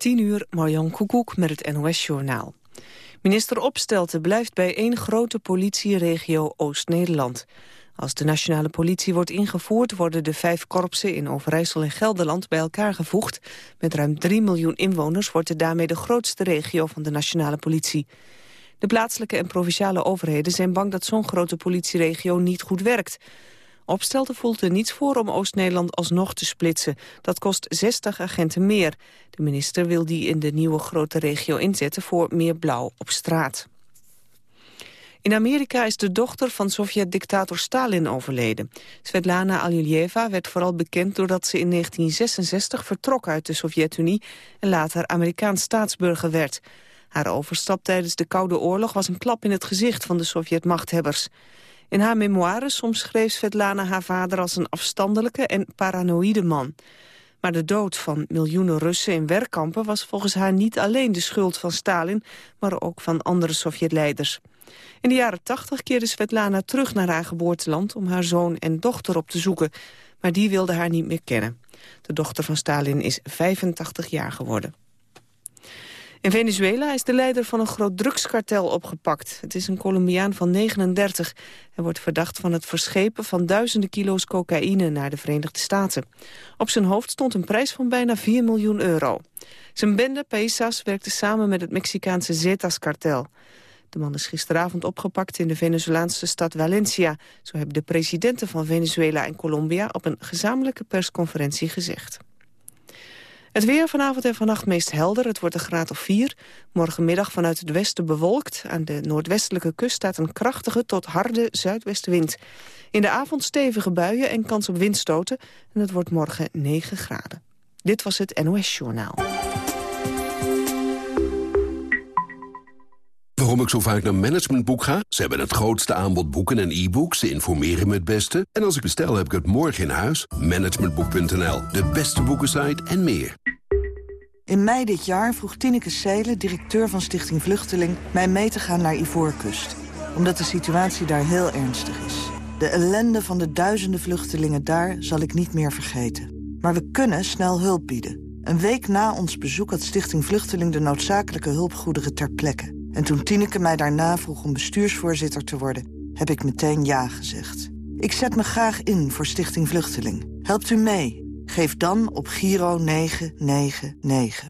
10 uur, Marjan Koekoek met het NOS-journaal. Minister Opstelten blijft bij één grote politieregio Oost-Nederland. Als de nationale politie wordt ingevoerd... worden de vijf korpsen in Overijssel en Gelderland bij elkaar gevoegd. Met ruim 3 miljoen inwoners wordt het daarmee de grootste regio van de nationale politie. De plaatselijke en provinciale overheden zijn bang dat zo'n grote politieregio niet goed werkt. Opstelten voelt er niets voor om Oost-Nederland alsnog te splitsen. Dat kost 60 agenten meer. De minister wil die in de nieuwe grote regio inzetten voor meer blauw op straat. In Amerika is de dochter van Sovjet-dictator Stalin overleden. Svetlana Alyeva werd vooral bekend doordat ze in 1966 vertrok uit de Sovjet-Unie en later Amerikaans staatsburger werd. Haar overstap tijdens de Koude Oorlog was een klap in het gezicht van de Sovjet-machthebbers. In haar memoires schreef Svetlana haar vader als een afstandelijke en paranoïde man. Maar de dood van miljoenen Russen in werkkampen was volgens haar niet alleen de schuld van Stalin, maar ook van andere Sovjetleiders. In de jaren tachtig keerde Svetlana terug naar haar geboorteland om haar zoon en dochter op te zoeken, maar die wilde haar niet meer kennen. De dochter van Stalin is 85 jaar geworden. In Venezuela is de leider van een groot drugskartel opgepakt. Het is een Colombiaan van 39. Hij wordt verdacht van het verschepen van duizenden kilo's cocaïne naar de Verenigde Staten. Op zijn hoofd stond een prijs van bijna 4 miljoen euro. Zijn bende, Paisas, werkte samen met het Mexicaanse Zetas-kartel. De man is gisteravond opgepakt in de Venezolaanse stad Valencia. Zo hebben de presidenten van Venezuela en Colombia op een gezamenlijke persconferentie gezegd. Het weer vanavond en vannacht meest helder. Het wordt een graad of 4. Morgenmiddag vanuit het westen bewolkt. Aan de noordwestelijke kust staat een krachtige tot harde zuidwestenwind. In de avond stevige buien en kans op windstoten. En het wordt morgen 9 graden. Dit was het NOS Journaal. Waarom ik zo vaak naar Managementboek ga? Ze hebben het grootste aanbod boeken en e-books. Ze informeren me het beste. En als ik bestel, heb ik het morgen in huis. Managementboek.nl, de beste boekensite en meer. In mei dit jaar vroeg Tineke Seelen, directeur van Stichting Vluchteling... mij mee te gaan naar Ivoorkust. Omdat de situatie daar heel ernstig is. De ellende van de duizenden vluchtelingen daar zal ik niet meer vergeten. Maar we kunnen snel hulp bieden. Een week na ons bezoek had Stichting Vluchteling... de noodzakelijke hulpgoederen ter plekke. En toen Tineke mij daarna vroeg om bestuursvoorzitter te worden... heb ik meteen ja gezegd. Ik zet me graag in voor Stichting Vluchteling. Helpt u mee? Geef dan op Giro 999.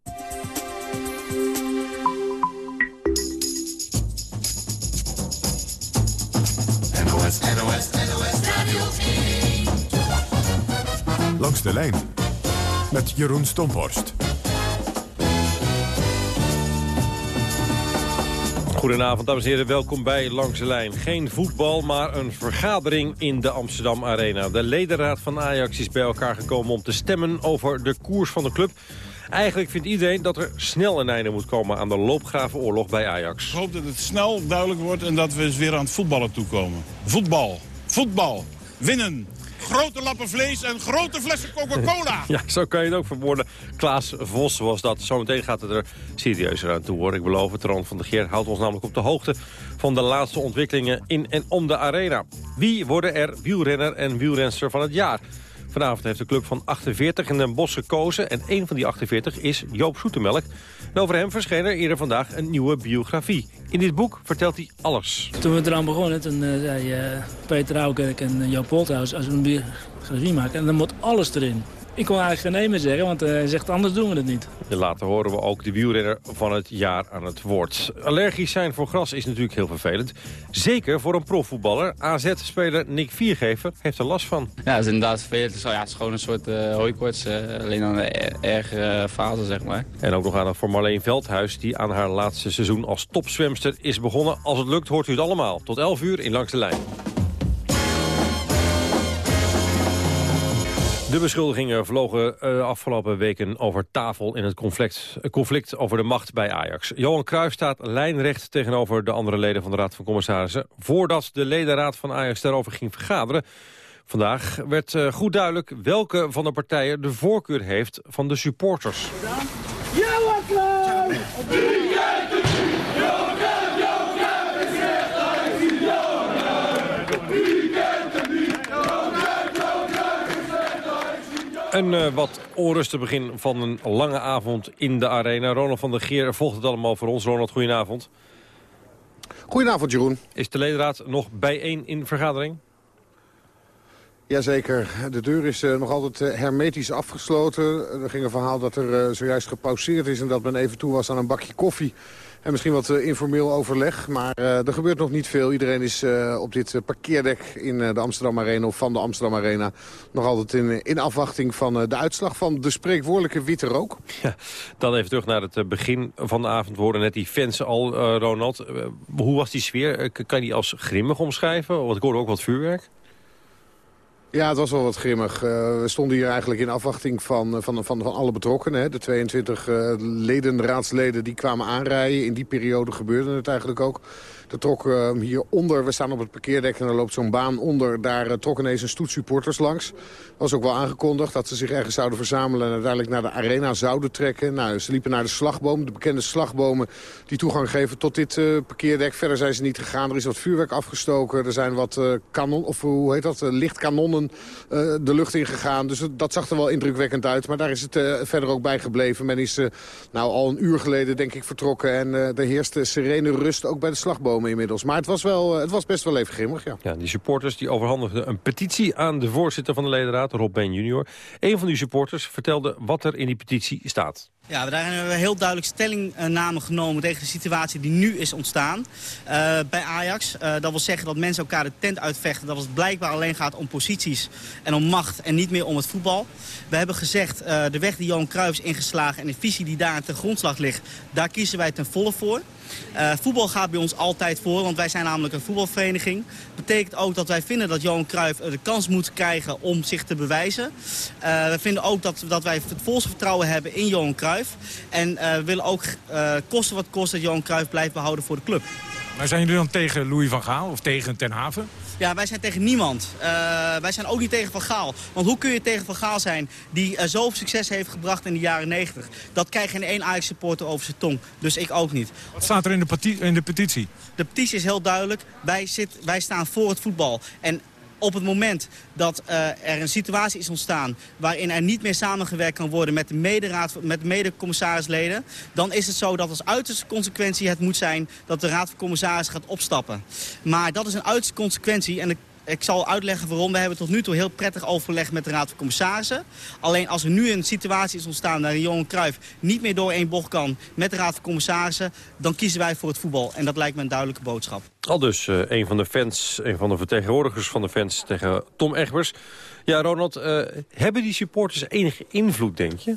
NOS, NOS, NOS Radio 1. Langs de lijn met Jeroen Stomborst. Goedenavond, dames en heren. Welkom bij Langs de Lijn. Geen voetbal, maar een vergadering in de Amsterdam Arena. De ledenraad van Ajax is bij elkaar gekomen om te stemmen over de koers van de club. Eigenlijk vindt iedereen dat er snel een einde moet komen aan de loopgravenoorlog bij Ajax. Ik hoop dat het snel duidelijk wordt en dat we eens weer aan het voetballen toekomen. Voetbal, voetbal, winnen, grote lappen vlees en grote flessen Coca-Cola. ja, zo kan je het ook verwoorden. Klaas Vos was dat. Zometeen gaat het er serieuzer aan toe, hoor. Ik beloof het. Ron van der Geer houdt ons namelijk op de hoogte... van de laatste ontwikkelingen in en om de arena. Wie worden er wielrenner en wielrenster van het jaar? Vanavond heeft de club van 48 in Den Bosch gekozen... en een van die 48 is Joop Zoetemelk. En over hem verscheen er eerder vandaag een nieuwe biografie. In dit boek vertelt hij alles. Toen we eraan begonnen, toen uh, zei uh, Peter Aukerk en uh, Joop Polthuis... als we een biografie maken, en dan moet alles erin. Ik kon eigenlijk geen nee meer zeggen, want hij zegt anders doen we het niet. later horen we ook de wielrenner van het jaar aan het woord. Allergisch zijn voor gras is natuurlijk heel vervelend. Zeker voor een profvoetballer. AZ-speler Nick Viergever heeft er last van. Ja, het is inderdaad vervelend. Ja, het is gewoon een soort uh, hooikoorts. Uh, alleen dan een ergere fase, zeg maar. En ook nog aan voor Marleen Veldhuis... die aan haar laatste seizoen als topzwemster is begonnen. Als het lukt, hoort u het allemaal. Tot 11 uur in Langs de Lijn. De beschuldigingen vlogen uh, afgelopen weken over tafel in het conflict, conflict over de macht bij Ajax. Johan Cruijff staat lijnrecht tegenover de andere leden van de Raad van Commissarissen... voordat de ledenraad van Ajax daarover ging vergaderen. Vandaag werd uh, goed duidelijk welke van de partijen de voorkeur heeft van de supporters. Een uh, wat onrustig begin van een lange avond in de arena. Ronald van der Geer volgt het allemaal voor ons. Ronald, goedenavond. Goedenavond, Jeroen. Is de ledenraad nog bijeen in vergadering? Jazeker. De deur is uh, nog altijd uh, hermetisch afgesloten. Er ging een verhaal dat er zojuist gepauzeerd is... en dat men even toe was aan een bakje koffie. En misschien wat informeel overleg. Maar er gebeurt nog niet veel. Iedereen is op dit parkeerdek in de Amsterdam Arena... of van de Amsterdam Arena... nog altijd in, in afwachting van de uitslag van de spreekwoordelijke witte rook. Ja, dan even terug naar het begin van de avond. We hoorden net die fans al, Ronald. hoe was die sfeer? kan je die als grimmig omschrijven? Want ik hoorde ook wat vuurwerk. Ja, het was wel wat grimmig. Uh, we stonden hier eigenlijk in afwachting van, van, van, van alle betrokkenen. Hè. De 22 uh, leden, raadsleden, die kwamen aanrijden. In die periode gebeurde het eigenlijk ook. Er trok uh, hieronder, we staan op het parkeerdek en er loopt zo'n baan onder. Daar uh, trokken ineens een stoet supporters langs. was ook wel aangekondigd dat ze zich ergens zouden verzamelen... en uiteindelijk naar de arena zouden trekken. Nou, ze liepen naar de slagboom, de bekende slagbomen... die toegang geven tot dit uh, parkeerdek. Verder zijn ze niet gegaan. Er is wat vuurwerk afgestoken. Er zijn wat kanon, of hoe heet dat, lichtkanonnen de lucht in gegaan. Dus dat zag er wel indrukwekkend uit. Maar daar is het verder ook bij gebleven. Men is nou, al een uur geleden, denk ik, vertrokken. En er heerste serene rust ook bij de slagbomen Maar het was, wel, eh, het was best wel even grimmig, ja. ja. Die supporters die overhandigden een petitie aan de voorzitter van de ledenraad, Rob Ben junior. Een van die supporters vertelde wat er in die petitie staat. Ja, daar hebben we heel duidelijk stellingnamen genomen tegen de situatie die nu is ontstaan uh, bij Ajax. Uh, dat wil zeggen dat mensen elkaar de tent uitvechten. Dat het blijkbaar alleen gaat om posities en om macht en niet meer om het voetbal. We hebben gezegd, uh, de weg die Johan Cruijff is ingeslagen en de visie die daar ten grondslag ligt, daar kiezen wij ten volle voor. Voetbal gaat bij ons altijd voor, want wij zijn namelijk een voetbalvereniging. betekent ook dat wij vinden dat Johan Cruijff de kans moet krijgen om zich te bewijzen. We vinden ook dat, dat wij het volste vertrouwen hebben in Johan Cruijff. En uh, willen ook kosten wat kost dat Johan Cruijff blijft behouden voor de club. Maar zijn jullie dan tegen Louis van Gaal of tegen Ten Haven? Ja, wij zijn tegen niemand. Uh, wij zijn ook niet tegen Van Gaal. Want hoe kun je tegen Van Gaal zijn die uh, zoveel succes heeft gebracht in de jaren 90? Dat krijgt geen één Ajax-supporter over zijn tong. Dus ik ook niet. Wat staat er in de, in de petitie? De petitie is heel duidelijk. Wij, zit, wij staan voor het voetbal. En op het moment dat uh, er een situatie is ontstaan... waarin er niet meer samengewerkt kan worden met de mederaad, met mede-commissarisleden... dan is het zo dat als uiterste consequentie het moet zijn... dat de raad van commissarissen gaat opstappen. Maar dat is een uiterste consequentie... en de ik zal uitleggen waarom. We hebben tot nu toe heel prettig overleg met de Raad van Commissarissen. Alleen als er nu een situatie is ontstaan waar Johan Cruijff niet meer door één bocht kan met de Raad van Commissarissen, dan kiezen wij voor het voetbal. En dat lijkt me een duidelijke boodschap. Al dus uh, een van de fans, een van de vertegenwoordigers van de fans tegen Tom Egbers. Ja, Ronald, uh, hebben die supporters enige invloed, denk je?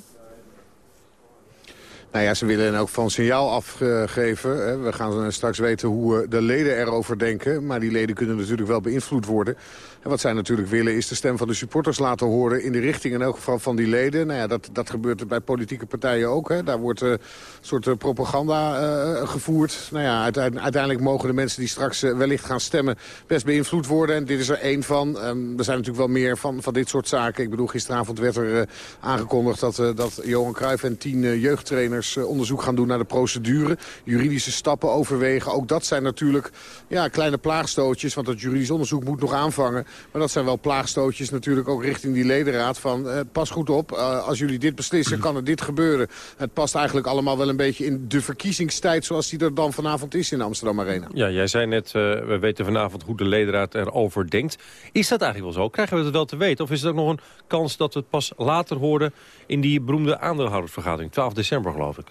Nou ja, ze willen ook van signaal afgeven. We gaan straks weten hoe de leden erover denken. Maar die leden kunnen natuurlijk wel beïnvloed worden. Wat zij natuurlijk willen is de stem van de supporters laten horen... in de richting in elk geval van die leden. Nou ja, dat, dat gebeurt bij politieke partijen ook. Hè. Daar wordt uh, een soort uh, propaganda uh, gevoerd. Nou ja, uiteindelijk mogen de mensen die straks wellicht gaan stemmen... best beïnvloed worden. En dit is er één van. Um, er zijn natuurlijk wel meer van, van dit soort zaken. Ik bedoel, gisteravond werd er aangekondigd... dat, dat Johan Cruijff en tien jeugdtrainers onderzoek gaan doen naar de procedure. Juridische stappen overwegen. Ook dat zijn natuurlijk ja, kleine plaagstootjes. Want dat juridisch onderzoek moet nog aanvangen. Maar dat zijn wel plaagstootjes natuurlijk ook richting die ledenraad van... Eh, pas goed op, uh, als jullie dit beslissen kan er dit gebeuren. Het past eigenlijk allemaal wel een beetje in de verkiezingstijd... zoals die er dan vanavond is in Amsterdam Arena. Ja, jij zei net, uh, we weten vanavond hoe de ledenraad erover denkt. Is dat eigenlijk wel zo? Krijgen we het wel te weten? Of is het nog een kans dat we het pas later horen... in die beroemde aandeelhoudersvergadering, 12 december geloof ik?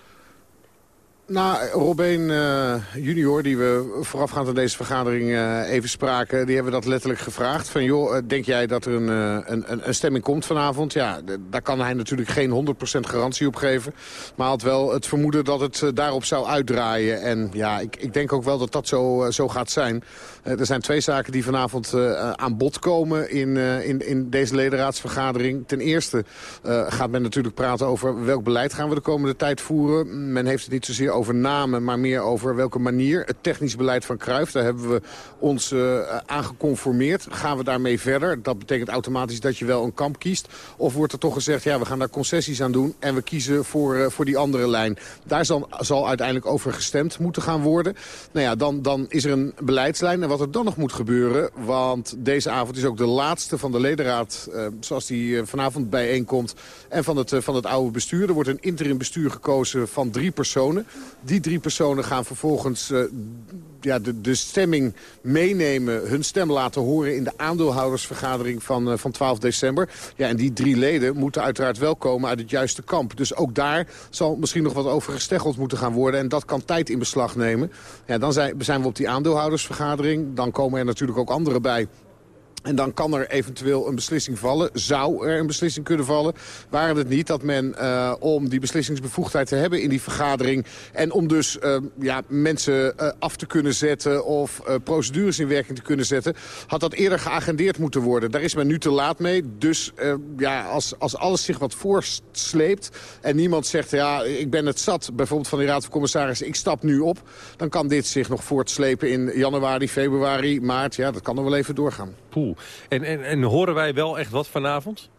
Nou, Robin uh, junior, die we voorafgaand aan deze vergadering uh, even spraken... die hebben dat letterlijk gevraagd. Van joh, eh, denk jij dat er een, een, een stemming komt vanavond? Ja, daar kan hij natuurlijk geen 100% garantie op geven. Maar had wel het vermoeden dat het daarop zou uitdraaien. En ja, ik, ik denk ook wel dat dat zo, zo gaat zijn. er zijn twee zaken die vanavond aan bod komen in, in, in deze ledenraadsvergadering. Ten eerste gaat men natuurlijk praten over welk beleid gaan we de komende tijd voeren. Men heeft het niet zozeer over namen, maar meer over welke manier. Het technisch beleid van Cruijff, daar hebben we ons uh, aan geconformeerd. Gaan we daarmee verder? Dat betekent automatisch dat je wel een kamp kiest. Of wordt er toch gezegd, ja, we gaan daar concessies aan doen... en we kiezen voor, uh, voor die andere lijn. Daar zal, zal uiteindelijk over gestemd moeten gaan worden. Nou ja, dan, dan is er een beleidslijn. En wat er dan nog moet gebeuren... want deze avond is ook de laatste van de ledenraad... Uh, zoals die vanavond bijeenkomt... en van het, van het oude bestuur. Er wordt een interim bestuur gekozen van drie personen. Die drie personen gaan vervolgens uh, ja, de, de stemming meenemen, hun stem laten horen in de aandeelhoudersvergadering van, uh, van 12 december. Ja, en die drie leden moeten uiteraard wel komen uit het juiste kamp. Dus ook daar zal misschien nog wat over gesteggeld moeten gaan worden. En dat kan tijd in beslag nemen. Ja, dan zijn, zijn we op die aandeelhoudersvergadering. Dan komen er natuurlijk ook anderen bij en dan kan er eventueel een beslissing vallen. Zou er een beslissing kunnen vallen. Waren het niet dat men uh, om die beslissingsbevoegdheid te hebben in die vergadering... en om dus uh, ja, mensen uh, af te kunnen zetten of procedures in werking te kunnen zetten... had dat eerder geagendeerd moeten worden. Daar is men nu te laat mee. Dus ja, als, als alles zich wat voorsleept en niemand zegt... ja, ik ben het zat, bijvoorbeeld van de Raad van Commissarissen... ik stap nu op, dan kan dit zich nog voortslepen in januari, februari, maart. Ja, dat kan nog wel even doorgaan. Poeh. En, en, en horen wij wel echt wat vanavond?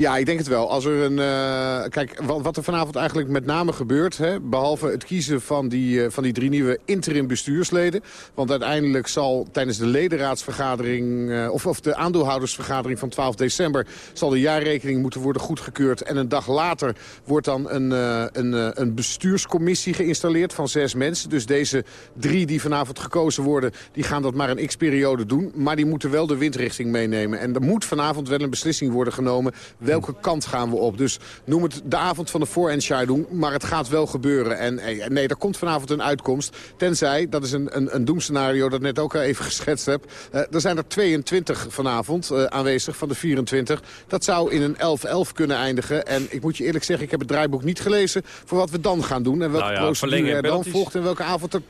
Ja, ik denk het wel. Als er een, uh, kijk, wat, er vanavond eigenlijk met name gebeurt... Hè, behalve het kiezen van die, uh, van die drie nieuwe interim bestuursleden... want uiteindelijk zal tijdens de ledenraadsvergadering... Uh, of, of de aandeelhoudersvergadering van 12 december... zal de jaarrekening moeten worden goedgekeurd. En een dag later wordt dan een, een, een bestuurscommissie geïnstalleerd van zes mensen. Dus deze drie die vanavond gekozen worden... die gaan dat maar een x-periode doen. Maar die moeten wel de windrichting meenemen. En er moet vanavond wel een beslissing worden genomen welke kant gaan we op. Dus noem het de avond van de voorentscheiding, maar het gaat wel gebeuren. En nee, er komt vanavond een uitkomst. Tenzij, dat is een, een, een doemscenario dat ik net ook al even geschetst heb. Uh, er zijn er 22 vanavond uh, aanwezig van de 24. Dat zou in een 11-11 kunnen eindigen. En ik moet je eerlijk zeggen, ik heb het draaiboek niet gelezen... voor wat we dan gaan doen en welke nou ja, procedure er dan volgt... en welke avond er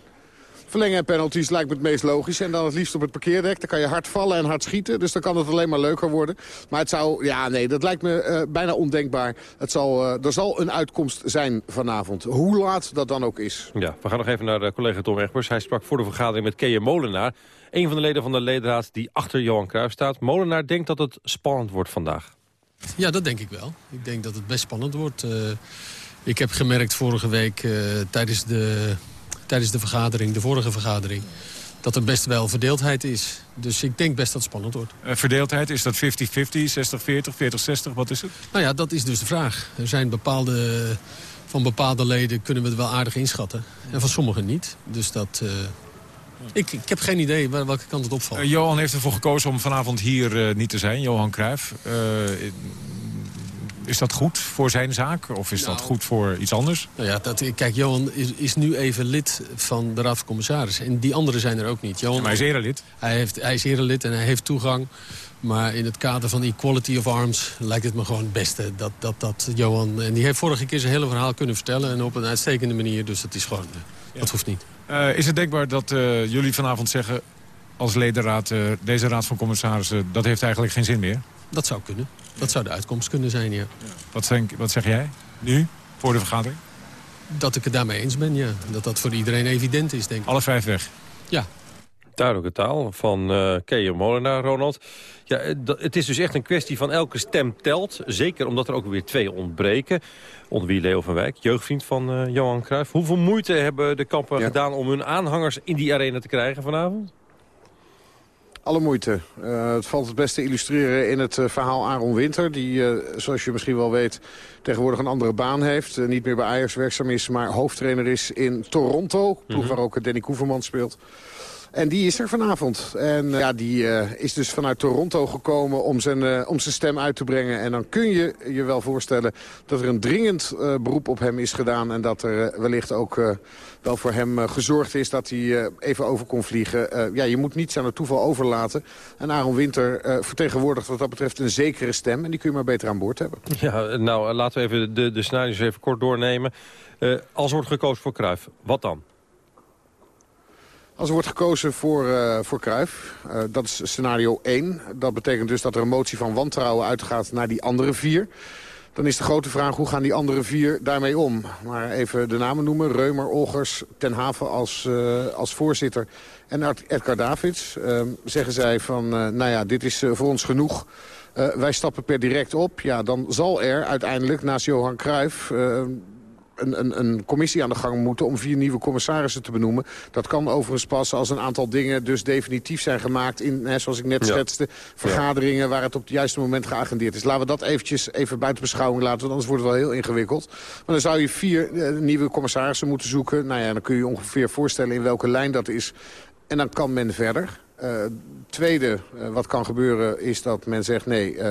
Verlengen en penalties lijkt me het meest logisch. En dan het liefst op het parkeerdek. Dan kan je hard vallen en hard schieten. Dus dan kan het alleen maar leuker worden. Maar het zou, ja nee, dat lijkt me uh, bijna ondenkbaar. Het zal, uh, er zal een uitkomst zijn vanavond. Hoe laat dat dan ook is. Ja, we gaan nog even naar de collega Tom Egbers. Hij sprak voor de vergadering met Kees Molenaar. Een van de leden van de ledenraad die achter Johan Cruijff staat. Molenaar denkt dat het spannend wordt vandaag. Ja, dat denk ik wel. Ik denk dat het best spannend wordt. Uh, ik heb gemerkt vorige week tijdens de tijdens de vergadering, de vorige vergadering... dat er best wel verdeeldheid is. Dus ik denk best dat het spannend wordt. Uh, verdeeldheid, is dat 50-50, 60-40, 40-60? Wat is het? Nou ja, dat is dus de vraag. Er zijn bepaalde... Van bepaalde leden kunnen we het wel aardig inschatten. En van sommigen niet. Dus dat... Uh, ik, ik, heb geen idee welke kant het opvalt. Uh, Johan heeft ervoor gekozen om vanavond hier niet te zijn, Johan Cruijff. Is dat goed voor zijn zaak? Of is dat nou. goed voor iets anders? Nou ja, dat, kijk, Johan is, is, nu even lid van de Raad van Commissarissen. En die anderen zijn er ook niet. Johan, ja, maar hij is erelid. Hij, heeft, hij is erelid en hij heeft toegang. Maar in het kader van equality of arms lijkt het me gewoon het beste dat, dat, dat Johan... En die heeft vorige keer zijn hele verhaal kunnen vertellen en op een uitstekende manier. Dus dat is gewoon, ja. dat hoeft niet. Uh, is het denkbaar dat uh, jullie vanavond zeggen als ledenraad, uh, deze raad van commissarissen... dat heeft eigenlijk geen zin meer? Dat zou kunnen. Dat zou de uitkomst kunnen zijn, ja. Wat, denk, wat zeg jij nu, voor de vergadering? Dat ik het daarmee eens ben, ja. Dat dat voor iedereen evident is, denk ik. Alle vijf weg? Ja. Duidelijke taal van uh, Molenaar, Ronald. Ja, eh, het is dus echt een kwestie van elke stem telt. Zeker omdat er ook weer twee ontbreken. Onder wie Leo van Wijk, jeugdvriend van uh, Johan Cruijff. Hoeveel moeite hebben de kampen gedaan om hun aanhangers in die arena te krijgen vanavond? Alle moeite. Uh, het valt het beste illustreren in het uh, verhaal Aaron Winter... die, uh, zoals je misschien wel weet, tegenwoordig een andere baan heeft. niet meer bij Ajax werkzaam is, maar hoofdtrainer is in Toronto. Ploeg mm -hmm. waar ook Danny Koeverman speelt. En die is er vanavond. En uh, ja, die uh, is dus vanuit Toronto gekomen om zijn, uh, om zijn stem uit te brengen. En dan kun je je wel voorstellen dat er een dringend beroep op hem is gedaan. En dat er wellicht ook wel voor hem gezorgd is dat hij even over kon vliegen. ja, je moet niets aan het toeval overlaten. En Aaron Winter vertegenwoordigt wat dat betreft een zekere stem. En die kun je maar beter aan boord hebben. Ja, nou laten we even de, de scenario's even kort doornemen. als wordt gekozen voor Cruijff, wat dan? Als er wordt gekozen voor, uh, voor Cruijff, uh, dat is scenario 1. Dat betekent dus dat er een motie van wantrouwen uitgaat naar die andere vier. Dan is de grote vraag hoe gaan die andere vier daarmee om. Maar even de namen noemen. Reumer, Olgers, Ten Haven als, uh, als voorzitter en Edgar Davids. Uh, zeggen zij van, nou ja, dit is voor ons genoeg. wij stappen per direct op. Ja, dan zal er uiteindelijk naast Johan Cruijff een, een, een, commissie aan de gang moeten om vier nieuwe commissarissen te benoemen. Dat kan overigens pas als een aantal dingen dus definitief zijn gemaakt in, hè, zoals ik net schetste, vergaderingen waar het op het juiste moment geagendeerd is. Laten we dat eventjes even buiten beschouwing laten, want anders wordt het wel heel ingewikkeld. Maar dan zou je vier eh, nieuwe commissarissen moeten zoeken. Nou ja, dan kun je ongeveer voorstellen in welke lijn dat is. En dan kan men verder. Uh, tweede, uh, wat kan gebeuren, is dat men zegt... nee, uh,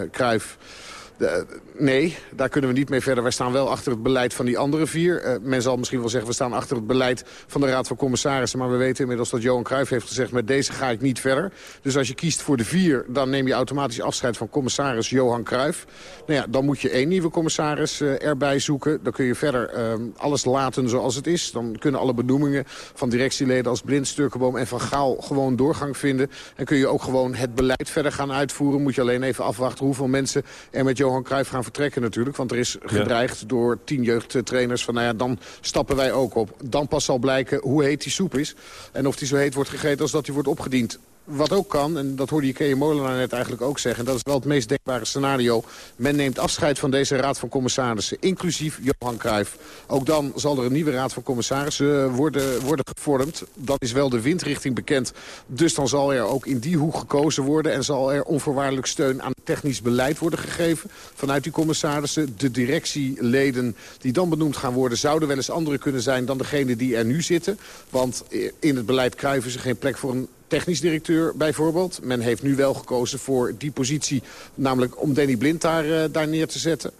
Kruif nee, daar kunnen we niet mee verder. Wij staan wel achter het beleid van die andere vier. Uh, men zal misschien wel zeggen, we staan achter het beleid van de Raad van Commissarissen. Maar we weten inmiddels dat Johan Cruijff heeft gezegd... met deze ga ik niet verder. Dus als je kiest voor de vier, dan neem je automatisch afscheid van commissaris Johan Cruijff. Nou ja, dan moet je één nieuwe commissaris uh, erbij zoeken. Dan kun je verder uh, alles laten zoals het is. Dan kunnen alle benoemingen van directieleden als Blind, Sturkenboom en Van Gaal... gewoon doorgang vinden. En kun je ook gewoon het beleid verder gaan uitvoeren. Moet je alleen even afwachten hoeveel mensen er met Johan Johan Cruijff gaan vertrekken natuurlijk. Want er is gedreigd door tien jeugdtrainers van... nou ja, dan stappen wij ook op. Dan pas zal blijken hoe heet die soep is. En of die zo heet wordt gegeten als dat die wordt opgediend wat ook kan, en dat hoorde Kees Molenaar net eigenlijk ook zeggen... dat is wel het meest denkbare scenario. Men neemt afscheid van deze raad van commissarissen, inclusief Johan Cruijff. Ook dan zal er een nieuwe raad van commissarissen eh, worden, worden gevormd. Dan is wel de windrichting bekend. Dus dan zal er ook in die hoek gekozen worden... en zal er onvoorwaardelijk steun aan technisch beleid worden gegeven... vanuit die commissarissen. De directieleden die dan benoemd gaan worden... zouden wel eens andere kunnen zijn dan degene die er nu zitten. Want in het beleid Cruijff is er geen plek voor een technisch directeur bijvoorbeeld. Men heeft nu wel gekozen voor die positie, namelijk om Danny Blind daar, uh, daar neer te zetten.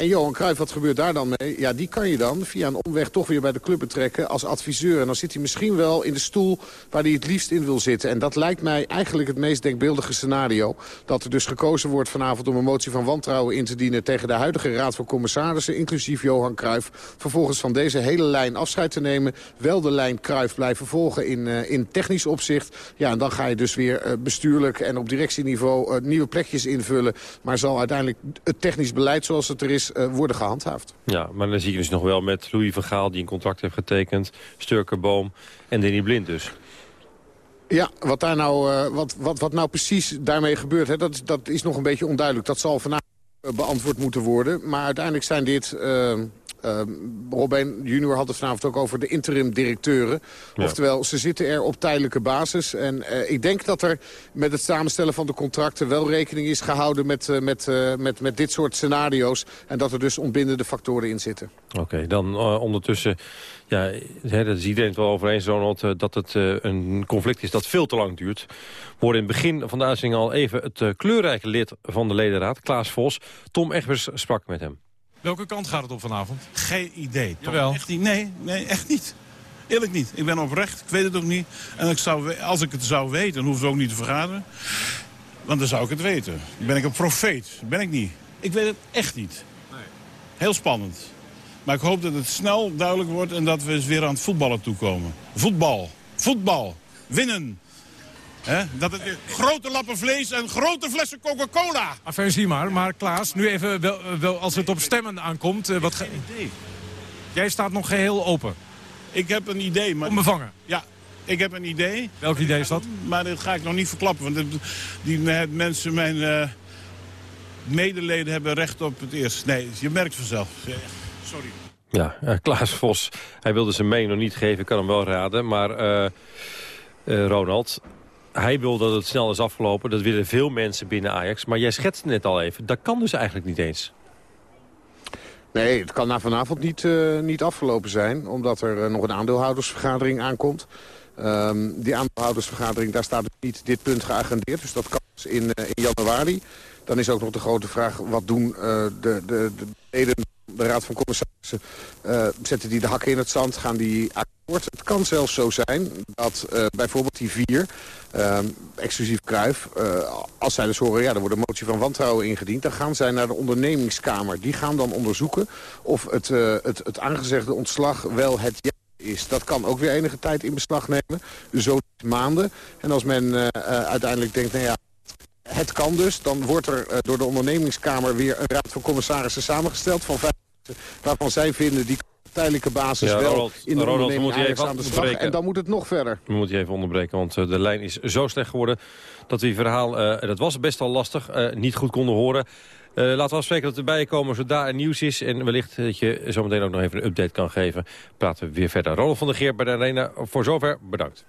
En Johan Cruijff, wat gebeurt daar dan mee? Ja, die kan je dan via een omweg toch weer bij de club betrekken als adviseur. En dan zit hij misschien wel in de stoel waar hij het liefst in wil zitten. En dat lijkt mij eigenlijk het meest denkbeeldige scenario. Dat er dus gekozen wordt vanavond om een motie van wantrouwen in te dienen... tegen de huidige raad van commissarissen, inclusief Johan Cruijff. Vervolgens van deze hele lijn afscheid te nemen. Wel de lijn Cruijff blijven volgen in, uh, in technisch opzicht. Ja, en dan ga je dus weer uh, bestuurlijk en op directieniveau uh, nieuwe plekjes invullen. Maar zal uiteindelijk het technisch beleid zoals het er is uh, worden gehandhaafd. Ja, maar dan zie je dus nog wel met Louis van Gaal die een contract heeft getekend. Sturkerboom en Danny Blind dus. Ja, wat, daar nou, uh, wat, wat, wat nou precies daarmee gebeurt, hè, dat, dat is nog een beetje onduidelijk. Dat zal vanavond beantwoord moeten worden. Maar uiteindelijk zijn dit... Uh, uh, Robin junior had het vanavond ook over de interim-directeuren. Ja. Oftewel, ze zitten er op tijdelijke basis. En uh, ik denk dat er met het samenstellen van de contracten... wel rekening is gehouden met, uh, met, met, met dit soort scenario's. En dat er dus ontbindende factoren in zitten. Oké, okay, dan ondertussen... Ja, hè, dat is iedereen het wel over eens, Ronald, dat het een conflict is dat veel te lang duurt. We hoorden in het begin van de uitzending al even het kleurrijke lid van de ledenraad, Klaas Vos. Tom Egbers sprak met hem. Welke kant gaat het op vanavond? Geen idee. Jawel. Echt niet. Nee, nee, echt niet. Eerlijk niet. Ik ben oprecht. Ik weet het ook niet. En ik zou, als ik het zou weten, dan hoef ik ook niet te vergaderen. Want dan zou ik het weten. Ben ik een profeet. Ben ik niet. Ik weet het echt niet. Nee. Heel spannend. Maar ik hoop dat het snel duidelijk wordt en dat we eens weer aan het voetballen toekomen. Voetbal. Voetbal. Winnen. He? Dat het grote lappen vlees en grote flessen Coca-Cola. Enfin, zie maar. Maar Klaas, nu even wel, wel als het op stemmen aankomt. Uh, wat Geen idee. Jij staat nog geheel open. Ik heb een idee. Maar... Onbevangen? Ja, ik heb een idee. Welk idee is dat? Maar dat ga ik nog niet verklappen. Want die mensen, mijn uh, medeleden hebben recht op het eerst. Nee, je merkt vanzelf. Sorry. Ja, uh, Klaas Vos. Hij wilde zijn mening nog niet geven. Ik kan hem wel raden. Maar Ronald, hij wil dat het snel is afgelopen. Dat willen veel mensen binnen Ajax. Maar jij schetste net al even. Dat kan dus eigenlijk niet eens. Nee, het kan na vanavond niet, uh, niet afgelopen zijn. Omdat er uh, nog een aandeelhoudersvergadering aankomt. Um, die aandeelhoudersvergadering, daar staat dus niet dit punt geagendeerd. Dus dat kan dus in, uh, in januari. Dan is ook nog de grote vraag, wat doen de, de, de leden de Raad van Commissarissen, uh, zetten die de hakken in het zand, gaan die akkoord. Het kan zelfs zo zijn dat uh, bijvoorbeeld die vier, uh, exclusief Kruif, als zij dus horen, ja, er wordt een motie van wantrouwen ingediend, dan gaan zij naar de ondernemingskamer. Die gaan dan onderzoeken of het, het, het aangezegde ontslag wel het is. Dat kan ook weer enige tijd in beslag nemen, zo maanden. En als men uiteindelijk denkt, nou ja, het kan dus. Dan wordt er eh, door de ondernemingskamer weer een raad van commissarissen samengesteld van vijf waarvan zij vinden die tijdelijke basis Ja, wel Ronald, in de Ronald, moeten je even aan de slag. onderbreken. En dan moet het nog verder. We moeten je even onderbreken, want eh, de lijn is zo slecht geworden... dat we je verhaal, eh, dat was best al lastig, eh, niet goed konden horen. Laten we afspreken dat we erbij komen zodra er nieuws is. En wellicht dat je zometeen ook nog even een update kan geven. Praten we weer verder. Ronald van der Geer bij de Arena. Voor zover, bedankt.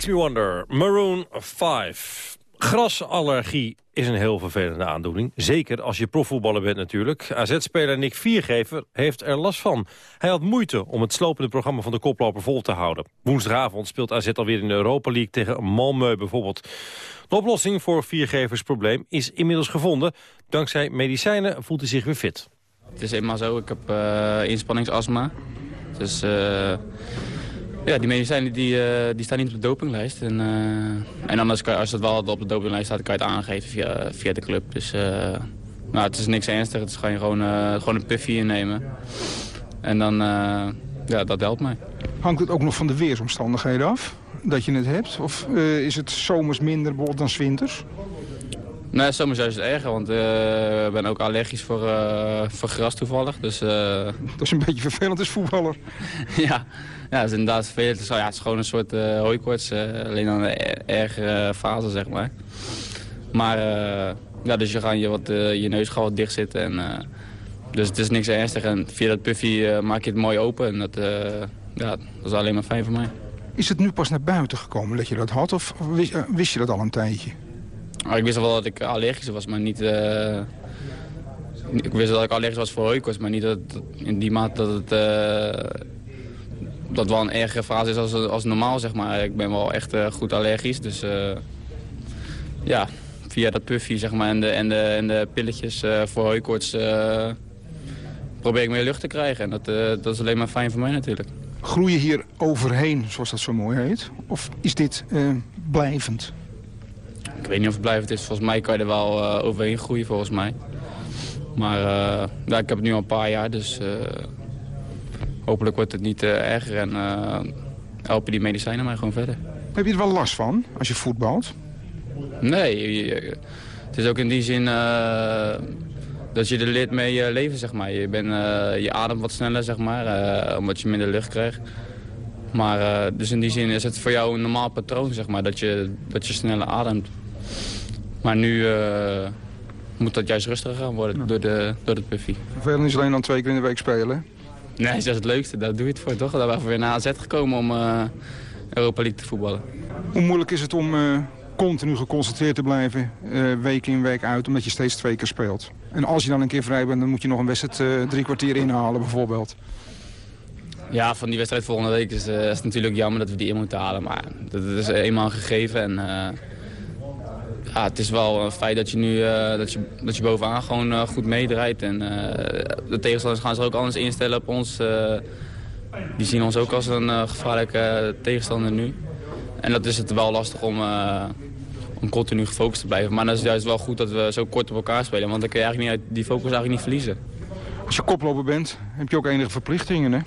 Makes me wonder. Maroon 5. Grasallergie is een heel vervelende aandoening. Zeker als je profvoetballer bent natuurlijk. AZ-speler Nick Viergever heeft er last van. Hij had moeite om het slopende programma van de koploper vol te houden. Woensdagavond speelt AZ alweer in de Europa League tegen Malmö bijvoorbeeld. De oplossing voor Viergevers probleem is inmiddels gevonden. Dankzij medicijnen voelt hij zich weer fit. Het is eenmaal zo, ik heb eh, inspanningsastma. Dus eh, ja, die medicijnen die, eh, die staan niet op de dopinglijst. En, eh, en anders kan als het wel op de dopinglijst staat, kan je het aangeven via, via de club. Dus eh, nou, het is niks ernstig, het is gewoon, gewoon, een puffy innemen. En dan, ja, dat helpt mij. Hangt het ook nog van de weersomstandigheden af? Dat je het hebt? Of is het zomers minder bijvoorbeeld dan winters? Nee, soms juist het erger, want eh, ik ben ook allergisch voor, eh, voor gras toevallig. Dus, Dat is een beetje vervelend als voetballer. ja, ja, dat is inderdaad vervelend. Het is, ja, het is gewoon een soort hooikoorts, alleen dan een ergere fase, zeg maar. Maar ja, dus je, gaat je, wat, eh, je neus gaat wat dicht zitten. En, eh, dus het is niks ernstig. En via dat puffy eh, maak je het mooi open. En dat, eh, ja, dat is alleen maar fijn voor mij. Is het nu pas naar buiten gekomen dat je dat had? Of wist, eh, wist je dat al een tijdje? Maar ik wist wel dat ik allergisch was, maar niet... eh, ik wist dat ik allergisch was voor hooikoorts, maar niet dat, in die mate dat het... eh, dat wel een ergere fase is als, als normaal, zeg maar. Ik ben wel echt eh, goed allergisch, dus... ja, via dat puffy, zeg maar, en de, en de, en de pilletjes voor hooikoorts... probeer ik meer lucht te krijgen. En dat, dat is alleen maar fijn voor mij natuurlijk. Groei je hier overheen, zoals dat zo mooi heet? Of is dit blijvend? Ik weet niet of het blijvend is. Volgens mij kan je er wel eh, overheen groeien, volgens mij. Maar eh, ja, ik heb het nu al een paar jaar, dus eh, hopelijk wordt het niet erger. En helpen die medicijnen mij gewoon verder. Heb je er wel last van als je voetbalt? Nee, het is ook in die zin dat je er leert mee leven, zeg maar. Je, bent, je ademt wat sneller, zeg maar, omdat je minder lucht krijgt. Maar dus in die zin is het voor jou een normaal patroon, zeg maar, dat je, dat je sneller ademt. Maar nu eh, moet dat juist rustiger gaan worden door, de, door het puffy. Vervelend is alleen dan twee keer in de week spelen. Nee, dat is het leukste. Daar doe je het voor, toch? Daar waren we weer naar AZ gekomen om eh, Europa League te voetballen. Hoe moeilijk is het om eh, continu geconcentreerd te blijven, week in week uit, omdat je steeds twee keer speelt? En als je dan een keer vrij bent, dan moet je nog een wedstrijd drie kwartier inhalen bijvoorbeeld. Ja, van die wedstrijd volgende week is, is het natuurlijk jammer dat we die in moeten halen. Maar dat, is eenmaal gegeven. En, ja, het is wel een feit dat je nu eh, dat je, dat je bovenaan gewoon eh, goed meedraait. En eh, de tegenstanders gaan zich ook anders instellen op ons. die zien ons ook als een gevaarlijke tegenstander nu. En dat is het wel lastig om, om continu gefocust te blijven. Maar dan is juist wel goed dat we zo kort op elkaar spelen. Want dan kun je eigenlijk niet, die focus eigenlijk niet verliezen. Als je koploper bent, heb je ook enige verplichtingen, hè?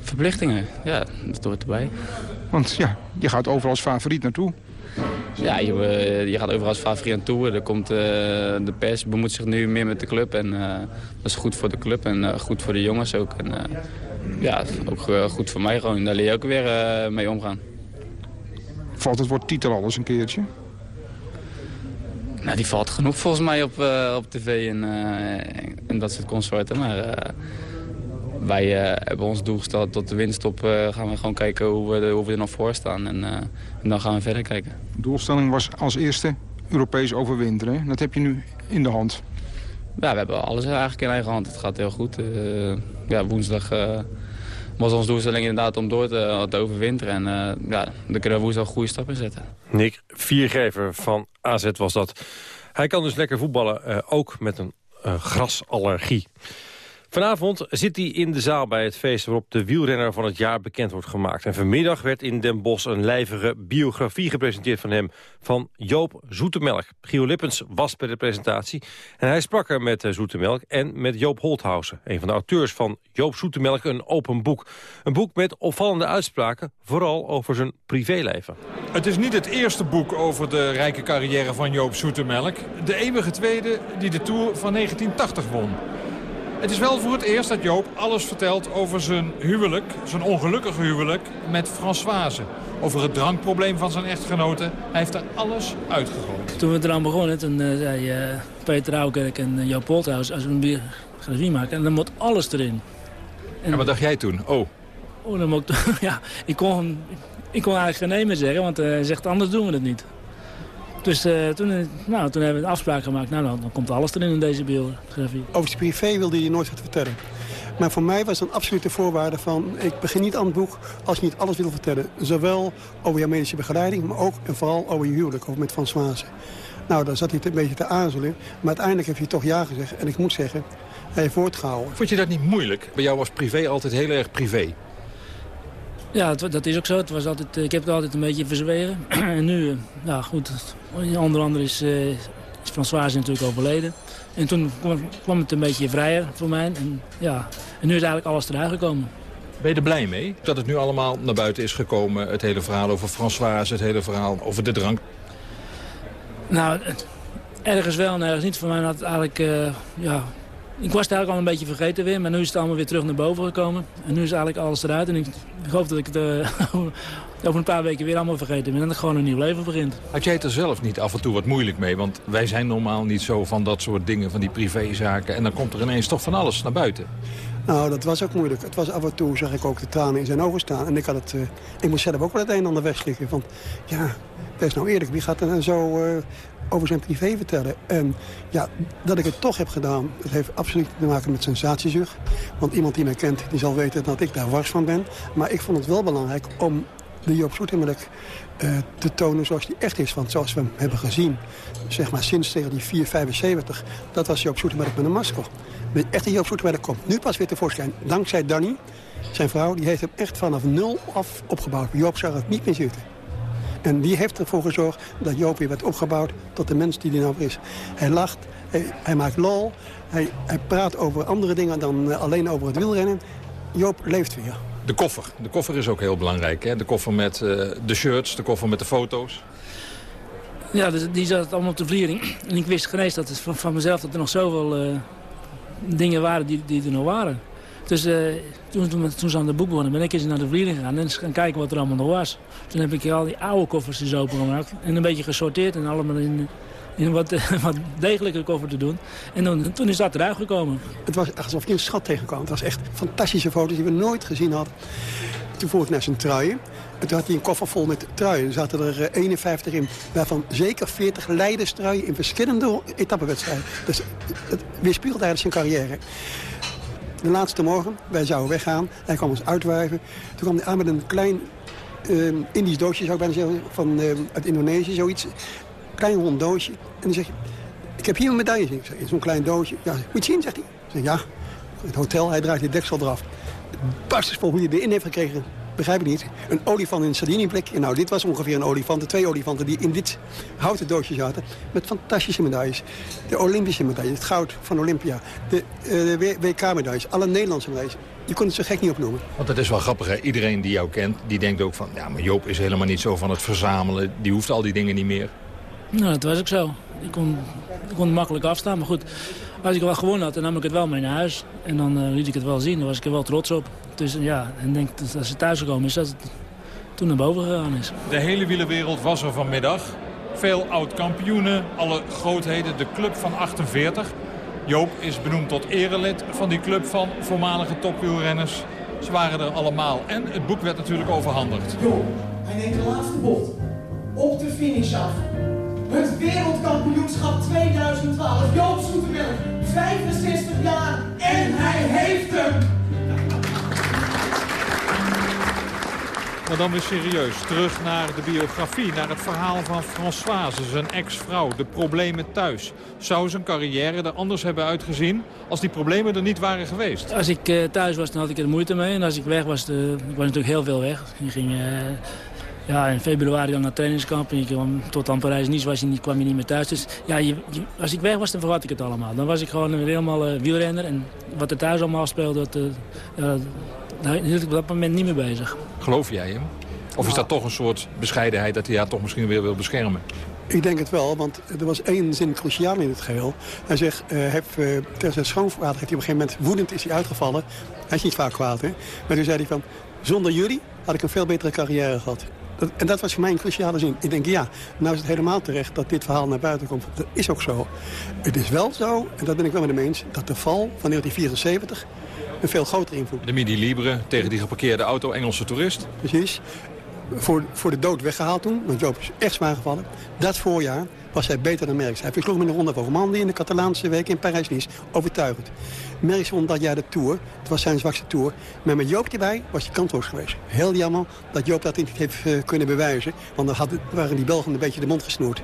Verplichtingen, ja, dat hoort erbij. Want ja, je gaat overal als favoriet naartoe. Ja, je, eh, je gaat overal als favoriet aan toe. Er komt, eh, de pers bemoeit zich nu meer met de club. En eh, dat is goed voor de club en goed voor de jongens ook. En, ja, ook goed voor mij gewoon. Daar leer je ook weer mee omgaan. Valt het woord titel al eens een keertje? Nou, die valt genoeg volgens mij op, op tv en, eh, en dat soort consorten. Maar wij eh, hebben ons doel gesteld tot de winststop. eh gaan we gewoon kijken hoe we, er- hoe we er nog voor staan. En, eh, en dan gaan we verder kijken. De doelstelling was als eerste Europees overwinteren. Dat heb je nu in de hand. Ja, we hebben alles eigenlijk in eigen hand. Het gaat heel goed. Eh, ja, woensdag eh, was onze doelstelling inderdaad om door te, te overwinteren. En eh, ja, dan kunnen we woensdag een goede stap in zetten. Nick Viergever van AZ was dat. Hij kan dus lekker voetballen, eh, ook met een eh, grasallergie. Vanavond zit hij in de zaal bij het feest waarop de wielrenner van het jaar bekend wordt gemaakt. En vanmiddag werd in Den Bosch een lijvige biografie gepresenteerd van hem, van Joop Zoetemelk. Gio Lippens was bij de presentatie en hij sprak er met eh, Zoetemelk en met Joop Holthausen, een van de auteurs van Joop Zoetemelk, een open boek. Een boek met opvallende uitspraken, vooral over zijn privéleven. Het is niet het eerste boek over de rijke carrière van Joop Zoetemelk. De eeuwige tweede die de Tour van 1980 won. Het is wel voor het eerst dat Joop alles vertelt over zijn huwelijk, zijn ongelukkige huwelijk met Françoise. Over het drankprobleem van zijn echtgenote. Hij heeft er alles uitgegooid. Toen we eraan begonnen, toen eh, zei eh, Peter Aukerk en uh, Joop Polthuis... als we een biografie maken, en dan moet alles erin. En, en wat dacht jij toen? Oh. Oh, dan moet ik, ja, ik kon, ik kon eigenlijk geen nee meer zeggen, want hij uh, zegt anders doen we het niet. Dus uh, toen, nou, toen hebben we een afspraak gemaakt. Nou, dan, dan komt alles erin in deze biografie. Over zijn privé wilde je nooit wat vertellen. Maar voor mij was een absolute voorwaarde van... ik begin niet aan het boek als je niet alles wil vertellen. Zowel over je medische begeleiding, maar ook en vooral over je huwelijk, over met Françoise. Nou, daar zat hij een beetje te aarzelen. Maar uiteindelijk heeft hij toch ja gezegd. En ik moet zeggen, hij heeft voortgehouden. Vond je dat niet moeilijk? Bij jou was privé altijd heel erg privé. Ja, het, dat is ook zo. Het was altijd, ik heb het altijd een beetje verzwegen. en nu, nou goed, onder andere is, uh, is Françoise natuurlijk overleden. En toen kwam, kwam, het een beetje vrijer voor mij. En, ja, en nu is eigenlijk alles eruit gekomen. Ben je er blij mee dat het nu allemaal naar buiten is gekomen? Het hele verhaal over Françoise, het hele verhaal over de drank? Nou, ergens wel en ergens niet. Voor mij had het eigenlijk uh, ja, Ik was het eigenlijk al een beetje vergeten weer, maar nu is het allemaal weer terug naar boven gekomen. En nu is eigenlijk alles eruit en ik, ik hoop dat ik het eh, over een paar weken weer allemaal vergeten ben en dat het gewoon een nieuw leven begint. Had jij het er zelf niet af en toe wat moeilijk mee? Want wij zijn normaal niet zo van dat soort dingen, van die privézaken. En dan komt er ineens toch van alles naar buiten. Nou, dat was ook moeilijk. Het was af en toe, zag ik ook de tranen in zijn ogen staan. En ik, had het, eh, ik moest zelf ook wel het een en ander wegslikken. Van, ja, wees nou eerlijk, wie gaat er nou zo eh, over zijn privé vertellen? En ja, dat ik het toch heb gedaan, dat heeft absoluut te maken met sensatiezucht. Want iemand die mij kent, die zal weten dat ik daar wars van ben. Maar ik vond het wel belangrijk om de Joop Zoetemelk eh, te tonen zoals die echt is. Want zoals we hem hebben gezien, zeg maar sinds tegen die 475... dat was Joop Zoetemelk met een masker. De echte Joop Zoetemelk komt nu pas weer tevoorschijn. Dankzij Danny, zijn vrouw, die heeft hem echt vanaf nul af opgebouwd. Joop zag het niet meer zitten. En die heeft ervoor gezorgd dat Joop weer werd opgebouwd tot de mens die hij nou is. Hij lacht, hij, hij maakt lol, hij, hij praat over andere dingen dan eh, alleen over het wielrennen. Joop leeft weer. De koffer. De koffer is ook heel belangrijk. Hè? De koffer met eh, de shirts, de koffer met de foto's. Ja, dus die zat allemaal op de vliering. En ik wist genees dat het van, van mezelf dat er nog zoveel eh, dingen waren die, die er nog waren. Dus eh, toen, toen, toen ze aan de boek begonnen, ben ik eens naar de vliering gegaan en eens gaan kijken wat er allemaal nog was. Toen heb ik al die oude koffers eens opengemaakt en een beetje gesorteerd en allemaal in, in wat, wat degelijke koffer te doen. En toen is dat eruit gekomen. Het was alsof je een schat tegenkwam. Het was echt fantastische foto's die we nooit gezien hadden. Toen voer ik naar zijn truien. En toen had hij een koffer vol met truien. Er zaten er eh, 51 in, waarvan zeker 40 leiderstruien in verschillende etappenwedstrijden. Dus het weerspiegelt eigenlijk zijn carrière. De laatste morgen, wij zouden weggaan. Hij kwam ons uitwijven. Toen kwam hij aan met een klein eh, Indisch doosje, zou ik bijna zeggen, van, eh, uit Indonesië, zoiets. Klein rond doosje. En dan zeg je, ik heb hier een medaille. Ik zeg, Zo'n klein doosje. Ja, moet je zien, zegt hij. Ik zeg, ja, het hotel, hij draait die deksel eraf. Barst is hoe hij erin heeft gekregen. Begrijp ik niet. Een olifant in een sardinieblik. Nou, dit was ongeveer een olifant. De twee olifanten die in dit houten doosje zaten. Met fantastische medailles. De Olympische medaille, het goud van Olympia. De, eh, de WK-medailles, alle Nederlandse medailles. Je kon het zo gek niet opnoemen. Want het is wel grappig, hè? Iedereen die jou kent, die denkt ook van... ja, maar Joop is helemaal niet zo van het verzamelen. Die hoeft al die dingen niet meer. Nou, dat was ook zo. Ik kon, ik kon makkelijk afstaan, maar goed. Als ik wel gewonnen had, dan nam ik het wel mee naar huis. En dan eh, liet ik het wel zien, dan was ik er wel trots op. Dus ja, en denk dat als het thuis gekomen is, dat het toen naar boven gegaan is. De hele wielerwereld was er vanmiddag. Veel oud-kampioenen, alle grootheden, de club van 48. Joop is benoemd tot erelid van die club van voormalige topwielrenners. Ze waren er allemaal en het boek werd natuurlijk overhandigd. Joop, hij neemt de laatste bocht op de finish af. Het wereldkampioenschap 2012. Joop Zoetemelk, 65 jaar en hij heeft hem. Maar dan weer serieus. Terug naar de biografie, naar het verhaal van Françoise, zijn ex-vrouw, de problemen thuis. Zou zijn carrière er anders hebben uitgezien als die problemen er niet waren geweest? Als ik eh, thuis was, dan had ik er moeite mee. En als ik weg was, ik was natuurlijk heel veel weg. Ik ging eh, ja, in februari dan naar trainingskamp. En ik kwam tot aan Parijs-Nice was je niet, kwam je niet meer thuis. Dus ja, als ik weg was, dan vergat ik het allemaal. Dan was ik gewoon weer helemaal wielrenner. En wat er thuis allemaal speelde, dat, daar hield ik op dat moment niet mee bezig. Geloof jij hem? Of is dat toch een soort bescheidenheid dat hij haar toch misschien weer wil beschermen? Ik denk het wel, want er was één zin cruciaal in het geheel. Hij zegt, eh heb, eh, tegen zijn schoonvader heeft hij op een gegeven moment woedend is hij uitgevallen. Hij is niet vaak kwaad, hè. Maar toen zei hij van, zonder jullie had ik een veel betere carrière gehad. Dat, en dat was voor mij een cruciale zin. Ik denk, ja, nou is het helemaal terecht dat dit verhaal naar buiten komt. Dat is ook zo. Het is wel zo, en dat ben ik wel met hem eens, dat de val van 1974 een veel grotere invloed De Midi Libre tegen die geparkeerde auto, Engelse toerist. Precies. Voor, voor de dood weggehaald toen, want Joop is echt zwaar gevallen. Dat voorjaar was hij beter dan Merckx. Hij versloeg met een ronde van Romandie in de Catalaanse week in Parijs-Nice. Overtuigend. Merckx won dat jaar de Tour. Het was zijn zwakste Tour. Maar met Joop erbij was hij kansloos geweest. Heel jammer dat Joop dat niet heeft eh, kunnen bewijzen. Want dan hadden, waren die Belgen een beetje de mond gesnoerd.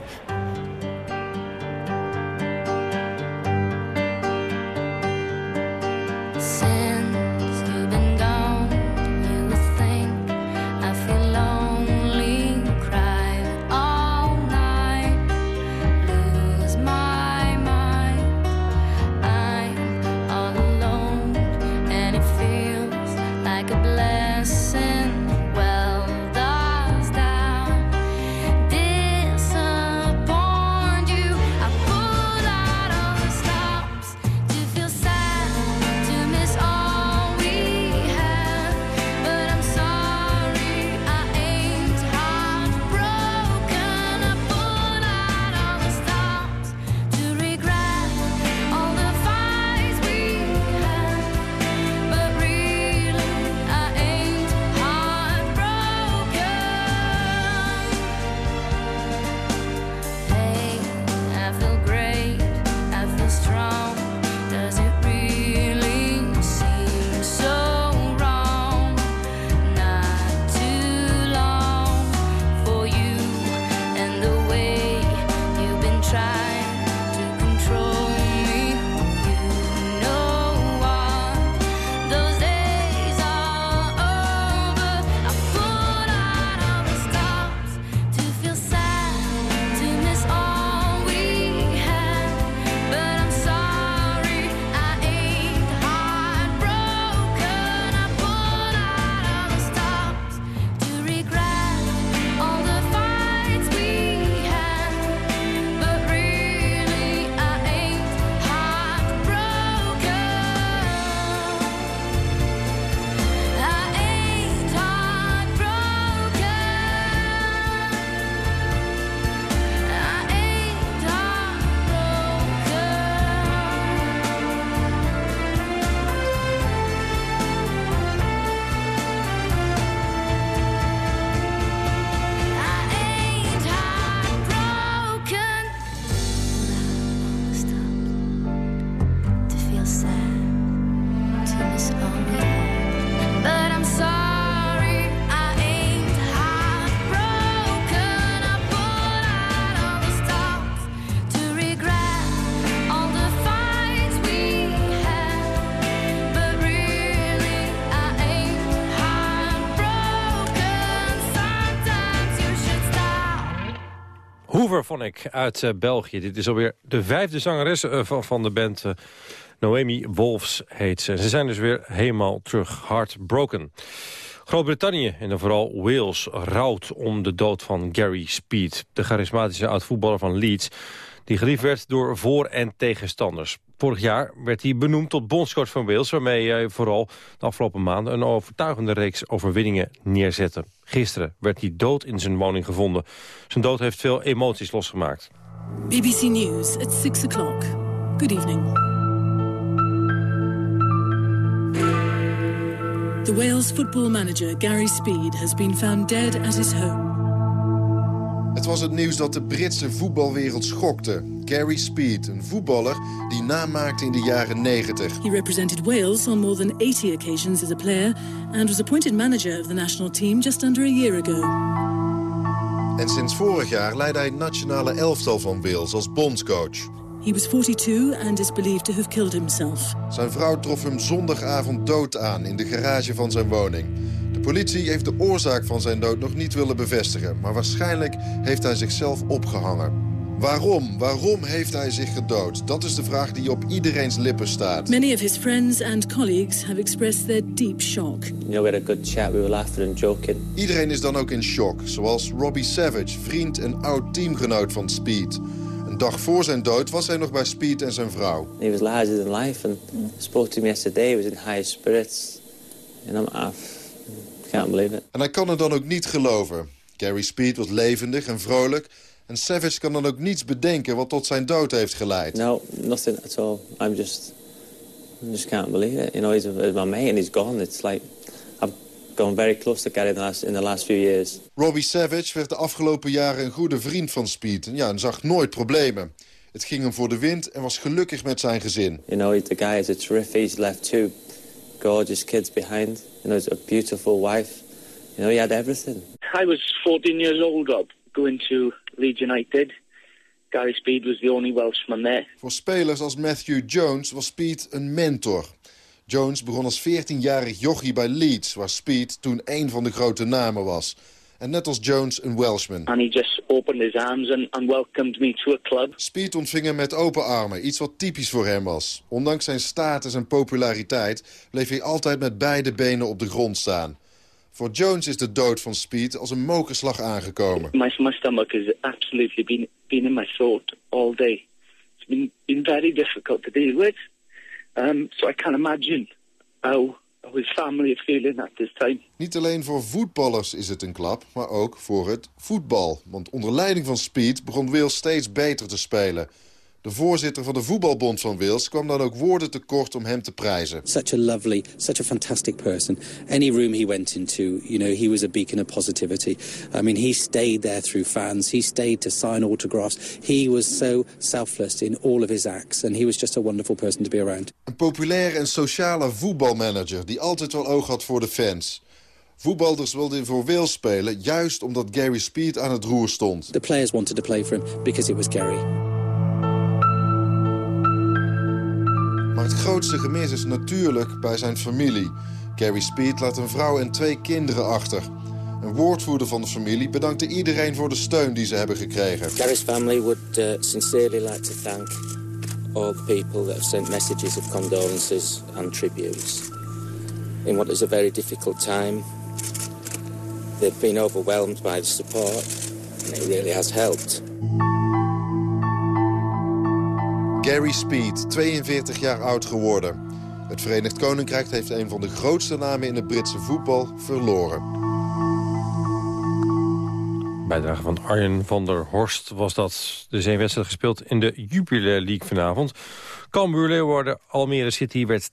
Uit eh, België. Dit is alweer de vijfde zangeres eh, van, van de band. eh, Noemi Wolfs heet ze. Ze zijn dus weer helemaal terug. Heartbroken. Groot-Brittannië en dan vooral Wales rouwt om de dood van Gary Speed. De charismatische oud-voetballer van Leeds. Die geliefd werd door voor- en tegenstanders. Vorig jaar werd hij benoemd tot bondscoach van Wales... waarmee hij vooral de afgelopen maanden een overtuigende reeks overwinningen neerzette. Gisteren werd hij dood in zijn woning gevonden. Zijn dood heeft veel emoties losgemaakt. BBC News at 6 o'clock. Good evening. The Wales football manager Gary Speed has been found dead at his home. Het was het nieuws dat de Britse voetbalwereld schokte. Gary Speed, een voetballer die naam maakte in de jaren 90. He represented Wales on more than 80 occasions as a player and was appointed manager of the national team just under a year ago. En sinds vorig jaar leidde hij het nationale elftal van Wales als bondscoach. He was 42 and is believed to have killed himself. Zijn vrouw trof hem zondagavond dood aan in de garage van zijn woning. De politie heeft de oorzaak van zijn dood nog niet willen bevestigen... maar waarschijnlijk heeft hij zichzelf opgehangen. Waarom? Waarom heeft hij zich gedood? Dat is de vraag die op iedereen's lippen staat. Many of his friends and colleagues have expressed their deep shock. You know, we had a good chat, we were laughing and joking. Iedereen is dan ook in shock, zoals Robbie Savage, vriend en oud-teamgenoot van Speed. Een dag voor zijn dood was hij nog bij Speed en zijn vrouw. He was larger than life and spoke to him yesterday, he was in high spirits. And I'm, I can't believe it. En hij kan het dan ook niet geloven. Gary Speed was levendig en vrolijk... en Savage kan dan ook niets bedenken wat tot zijn dood heeft geleid. No, nothing at all. I'm just, I just can't believe it. You know, he's, he's my mate and he's gone. It's like, I've gone very close to Gary in the last, in the last few years. Robbie Savage werd de afgelopen jaren een goede vriend van Speed... en, ja, en zag nooit problemen. Het ging hem voor de wind en was gelukkig met zijn gezin. You know, the guy is a terrific. He's left two gorgeous kids behind. You know, he's a beautiful wife. You know, he had everything. I was 14 years old, Rob, going to Leeds United. Gary Speed was the only Welshman there. Voor spelers als Matthew Jones was Speed een mentor. Jones begon als 14-jarig jochie bij Leeds... waar Speed toen een van de grote namen was. En net als Jones een Welshman. And he just opened his arms and, and welcomed me to a club. Speed ontving hem met open armen, iets wat typisch voor hem was. Ondanks zijn status en populariteit bleef hij altijd met beide benen op de grond staan. Voor Jones is de dood van Speed als een mokerslag aangekomen. My, my stomach has absolutely been, been in my throat all day. It's been, been very difficult to deal with. Um, so I can't imagine how, his family are feeling at this time. Niet alleen voor voetballers is het een klap, maar ook voor het voetbal. Want onder leiding van Speed begon Wales steeds beter te spelen. De voorzitter van de voetbalbond van Wales kwam dan ook woorden tekort om hem te prijzen. Such a lovely, such a fantastic person. Any room he went into, you know, he was a beacon of positivity. I mean, he stayed there through fans. He stayed to sign autographs. He was so selfless in all of his acts. And he was just a wonderful person to be around. Een populaire en sociale voetbalmanager die altijd wel oog had voor de fans. Voetballers wilden voor Wales spelen, juist omdat Gary Speed aan het roer stond. The players wanted to play for him because it was Gary. Maar het grootste gemis is natuurlijk bij zijn familie. Gary Speed laat een vrouw en twee kinderen achter. Een woordvoerder van de familie bedankte iedereen voor de steun die ze hebben gekregen. Gary's family would uh, sincerely like to thank all the people that have sent messages of condolences and tributes. In what is a very difficult time, they've been overwhelmed by the support, and it really has helped. Gary Speed, 42 jaar oud geworden. Het Verenigd Koninkrijk heeft een van de grootste namen in het Britse voetbal verloren. Bijdrage van Arjen van der Horst was dat. De zeewedstrijd gespeeld in de Jupiler League vanavond. Cambuur Leeuwarden Almere City werd 3-0.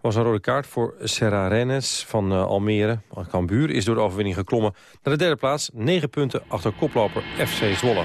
was een rode kaart voor Serra Rennes van uh, Almere. Cambuur is door de overwinning geklommen naar de derde plaats. 9 punten achter koploper FC Zwolle.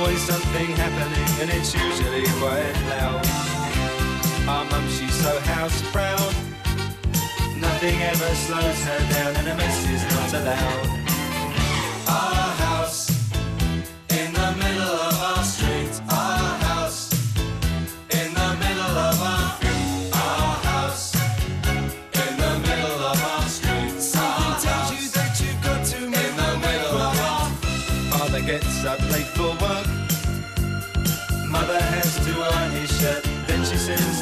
Always something happening, and it's usually quite loud. Our mum, she's so house proud. Nothing ever slows her down, and a mess is not allowed.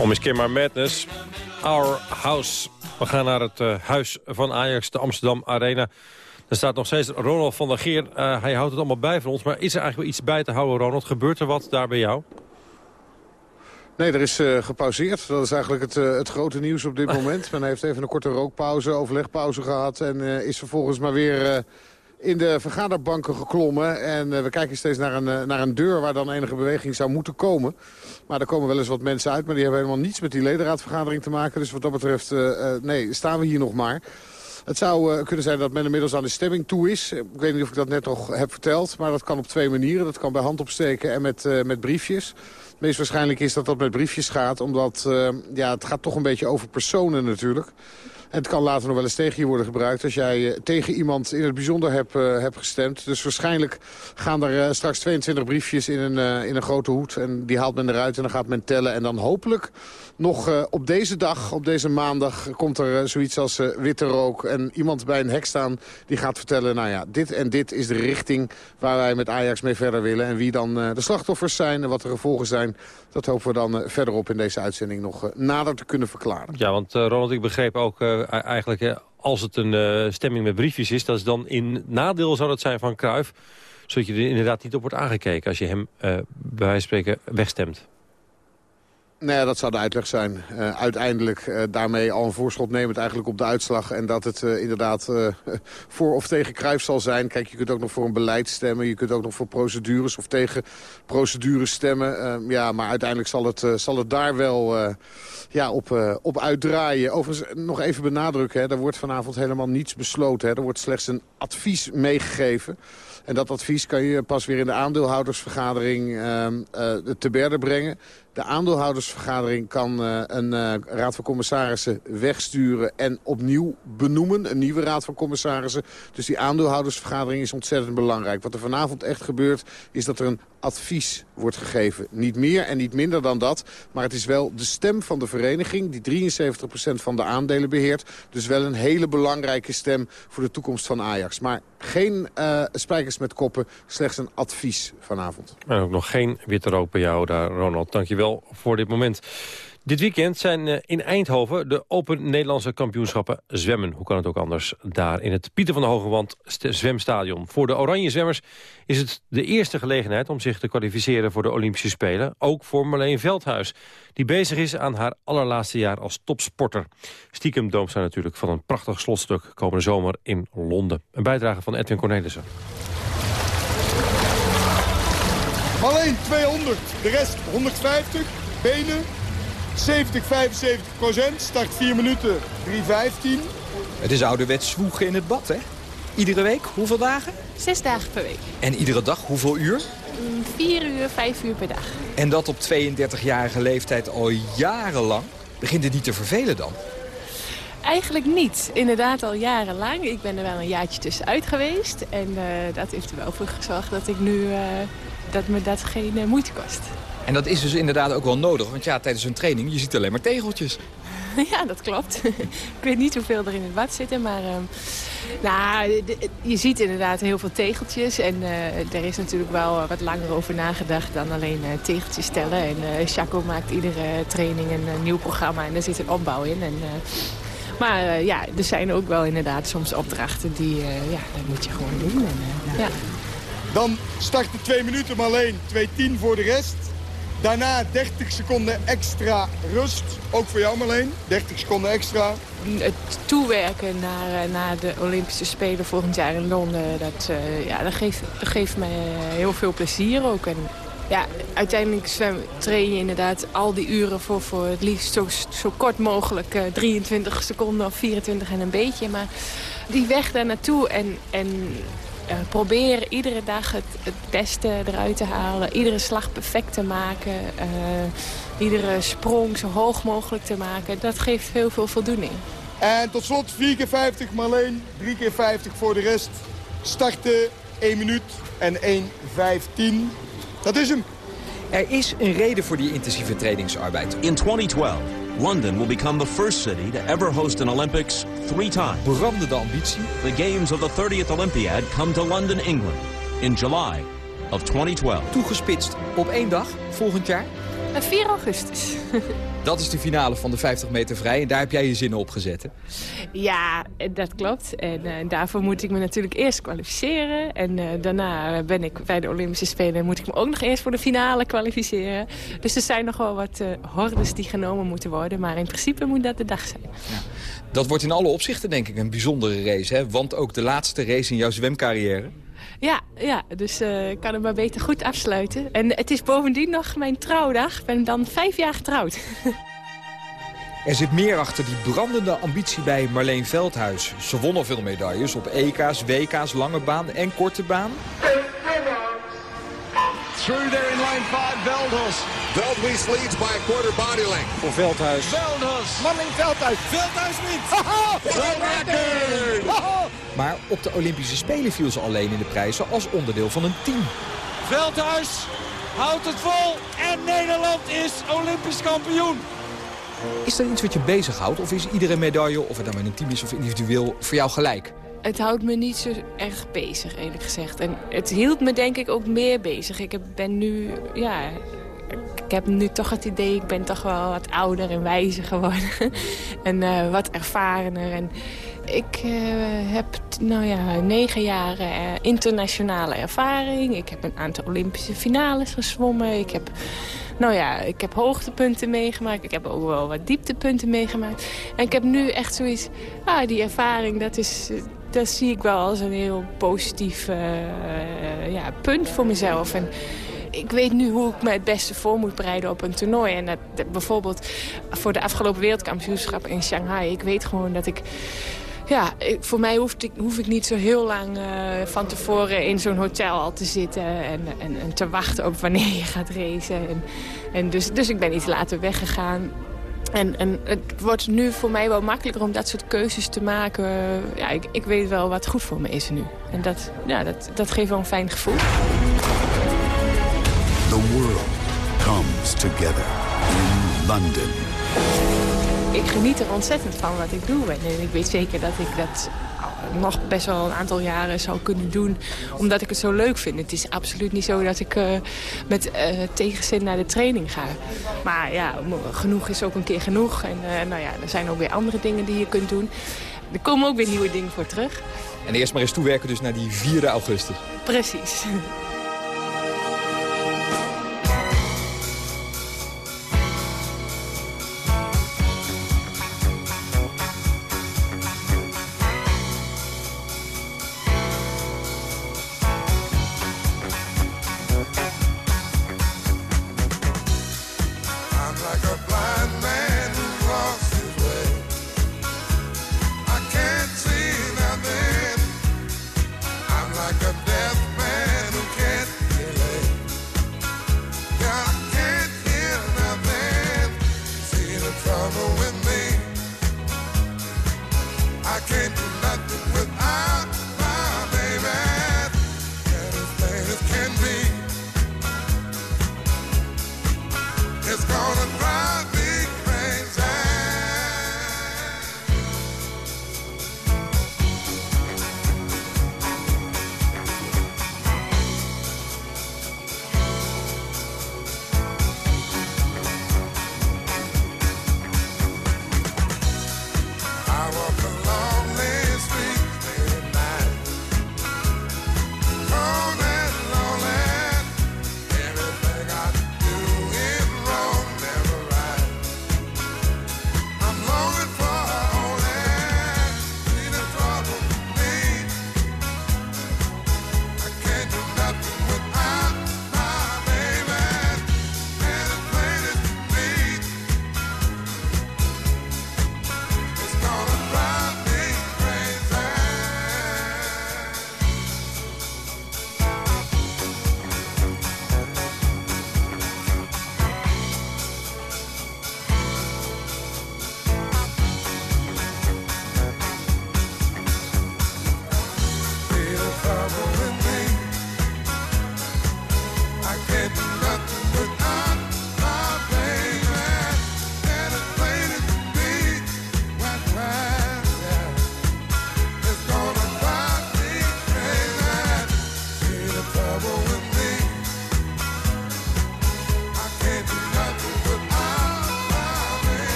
Om keer maar madness. Our House. We gaan naar het eh, huis van Ajax, de Amsterdam Arena. Er staat nog steeds Ronald van der Geer. Eh, hij houdt het allemaal bij van ons. Maar is er eigenlijk wel iets bij te houden, Ronald? Gebeurt er wat daar bij jou? Nee, er is eh, gepauzeerd. Dat is eigenlijk het, het grote nieuws op dit moment. Men heeft even een korte rookpauze, overlegpauze gehad... en is vervolgens maar weer in de vergaderbanken geklommen. En eh, we kijken steeds naar een, eh, naar een deur waar dan enige beweging zou moeten komen. Maar er komen wel eens wat mensen uit, maar die hebben helemaal niets met die ledenraadvergadering te maken. Dus wat dat betreft, eh, nee, staan we hier nog maar. Het zou kunnen zijn dat men inmiddels aan de stemming toe is. Ik weet niet of ik dat net nog heb verteld, maar dat kan op twee manieren. Dat kan bij hand opsteken en met, met briefjes. Het meest waarschijnlijk is dat dat met briefjes gaat, omdat ja, het gaat toch een beetje over personen natuurlijk. Het kan later nog wel eens tegen je worden gebruikt als jij eh, tegen iemand in het bijzonder hebt, eh, hebt gestemd. Dus waarschijnlijk gaan er eh, straks 22 briefjes in een, in een grote hoed. En die haalt men eruit en dan gaat men tellen. En dan hopelijk nog eh, op deze dag, op deze maandag, komt er eh, zoiets als eh, witte rook. En iemand bij een hek staan die gaat vertellen, nou ja, dit en dit is de richting waar wij met Ajax mee verder willen. En wie dan de slachtoffers zijn en wat de gevolgen zijn, dat hopen we dan verderop in deze uitzending nog nader te kunnen verklaren. Ja, want Ronald, ik begreep ook eigenlijk... als het een stemming met briefjes is, dat is dan in nadeel zou dat zijn van Cruijff. Zodat je er inderdaad niet op wordt aangekeken als je hem bij wijze van spreken wegstemt. Nou ja, dat zou de uitleg zijn. Eh, uiteindelijk eh, daarmee al een voorschot nemend eigenlijk op de uitslag. En dat het eh, inderdaad voor of tegen Cruijff zal zijn. Kijk, je kunt ook nog voor een beleid stemmen. Je kunt ook nog voor procedures of tegen procedures stemmen. Eh, ja, maar uiteindelijk zal het, zal het daar wel ja, op, op uitdraaien. Overigens nog even benadrukken. Hè, er wordt vanavond helemaal niets besloten. Hè. Er wordt slechts een advies meegegeven. En dat advies kan je pas weer in de aandeelhoudersvergadering ehm, eh, te berden brengen. De aandeelhoudersvergadering kan eh, een eh, raad van commissarissen wegsturen en opnieuw benoemen. Een nieuwe raad van commissarissen. Dus die aandeelhoudersvergadering is ontzettend belangrijk. Wat er vanavond echt gebeurt is dat er een advies wordt gegeven. Niet meer en niet minder dan dat. Maar het is wel de stem van de vereniging... die 73% van de aandelen beheert. Dus wel een hele belangrijke stem voor de toekomst van Ajax. Maar geen uh, spijkers met koppen, slechts een advies vanavond. En ook nog geen witte rook bij jou daar, Ronald. Dankjewel voor dit moment. Dit weekend zijn eh, in Eindhoven de Open Nederlandse kampioenschappen zwemmen. Hoe kan het ook anders? Daar in het Pieter van de Hogewand zwemstadion. Voor de Oranje Zwemmers is het de eerste gelegenheid om zich te kwalificeren voor de Olympische Spelen. Ook voor Marleen Veldhuis, die bezig is aan haar allerlaatste jaar als topsporter. Stiekem doomt zij natuurlijk van een prachtig slotstuk komende zomer in Londen. Een bijdrage van Edwin Cornelissen. Alleen 200, de rest 150, benen 70, 75 procent. Start 4 minuten, 3,15. Het is ouderwets zwoegen in het bad, hè? Iedere week, hoeveel dagen? Zes dagen per week. En iedere dag, hoeveel uur? Mm, Vier uur, vijf uur per dag. En dat op 32-jarige leeftijd al jarenlang. Begint het niet te vervelen dan? Eigenlijk niet. Inderdaad al jarenlang. Ik ben er wel een jaartje tussenuit geweest. En uh, dat heeft er wel voor gezorgd dat, ik nu, uh, dat me dat geen uh, moeite kost. En dat is dus inderdaad ook wel nodig. Want ja, tijdens een training, je ziet alleen maar tegeltjes. Ja, dat klopt. ik weet niet hoeveel er in het bad zitten, maar... Uh, nou, je ziet inderdaad heel veel tegeltjes. En uh, er is natuurlijk wel wat langer over nagedacht dan alleen uh, tegeltjes stellen. En uh, Chaco maakt iedere training een nieuw programma en daar zit een opbouw in. En, maar ja, er zijn ook wel inderdaad soms opdrachten die, ja, dat moet je gewoon doen. En, ja. Dan starten twee minuten, maar alleen 2.10 voor de rest. Daarna 30 seconden extra rust. Ook voor jou Marleen, 30 seconden extra. Het toewerken naar, naar de Olympische Spelen volgend jaar in Londen... dat, uh, ja, dat, geeft, me heel veel plezier ook. En, ja, uiteindelijk train je inderdaad al die uren voor, voor het liefst zo, zo kort mogelijk. Uh, 23 seconden of 24 en een beetje. Maar die weg daar naartoe en... en uh, proberen iedere dag het, het, beste eruit te halen. Iedere slag perfect te maken. Uh, iedere sprong zo hoog mogelijk te maken. Dat geeft heel veel voldoening. En tot slot 4 keer 50 Marleen. 3 keer 50 voor de rest. Starten 1 minuut en 1.15. Dat is hem. Er is een reden voor die intensieve trainingsarbeid. In 2012, London will become the first city to ever host an Olympics three times. Brandende ambitie. The games of the 30th Olympiad come to London, England in July of 2012. Toegespitst op één dag volgend jaar? 4 augustus. Dat is de finale van de 50 meter vrij en daar heb jij je zinnen op gezet, hè? Ja, dat klopt. En uh, daarvoor moet ik me natuurlijk eerst kwalificeren. En uh, daarna ben ik bij de Olympische Spelen moet ik me ook nog eerst voor de finale kwalificeren. Dus er zijn nog wel wat uh, hordes die genomen moeten worden. Maar in principe moet dat de dag zijn. Ja. Dat wordt in alle opzichten denk ik een bijzondere race, hè? Want ook de laatste race in jouw zwemcarrière. Ja, ja dus uh, ik kan hem maar beter goed afsluiten. En het is bovendien nog mijn trouwdag. Ik ben dan vijf jaar getrouwd. Er zit meer achter die brandende ambitie bij Marleen Veldhuis. Ze won al veel medailles op EK's, WK's, lange baan en korte baan. Through there in line 5, Veldhuis. Veldhuis leads by a quarter body length. Voor Veldhuis. Veldhuis. Marleen Veldhuis. Veldhuis wint. Maar op de Olympische Spelen viel ze alleen in de prijzen als onderdeel van een team. Veldhuis houdt het vol en Nederland is Olympisch kampioen. Is er iets wat je bezighoudt of is iedere medaille, of het dan met een team is of individueel, voor jou gelijk? Het houdt me niet zo erg bezig, eerlijk gezegd. En het hield me denk ik ook meer bezig. Ik ben nu, ja, ik heb nu toch het idee, ik ben toch wel wat ouder en wijzer geworden. en uh, wat ervarener. En ik uh, heb nou ja, negen jaar uh, internationale ervaring. Ik heb een aantal Olympische finales gezwommen. Ik heb, nou ja, ik heb hoogtepunten meegemaakt. Ik heb ook wel wat dieptepunten meegemaakt. En ik heb nu echt zoiets... Ah, die ervaring, dat, is, dat zie ik wel als een heel positief uh, ja, punt voor mezelf. En, ik weet nu hoe ik me het beste voor moet bereiden op een toernooi. En bijvoorbeeld voor de afgelopen wereldkampioenschap in Shanghai. Ik weet gewoon dat ik ja, voor mij hoef ik, hoef ik niet zo heel lang uh, van tevoren in zo'n hotel al te zitten en, en, en, te wachten op wanneer je gaat racen. En, en dus, dus ik ben iets later weggegaan. En, en het wordt nu voor mij wel makkelijker om dat soort keuzes te maken. Ja, ik, ik weet wel wat goed voor me is nu. En dat, ja, dat, dat geeft wel een fijn gevoel. The world comes together in London. Ik geniet er ontzettend van wat ik doe. En ik weet zeker dat ik dat nog best wel een aantal jaren zou kunnen doen. Omdat ik het zo leuk vind. Het is absoluut niet zo dat ik eh, met eh, tegenzin naar de training ga. Maar ja, genoeg is ook een keer genoeg. En eh, nou ja, er zijn ook weer andere dingen die je kunt doen. Er komen ook weer nieuwe dingen voor terug. En eerst maar eens toewerken dus naar die 4 augustus. Precies.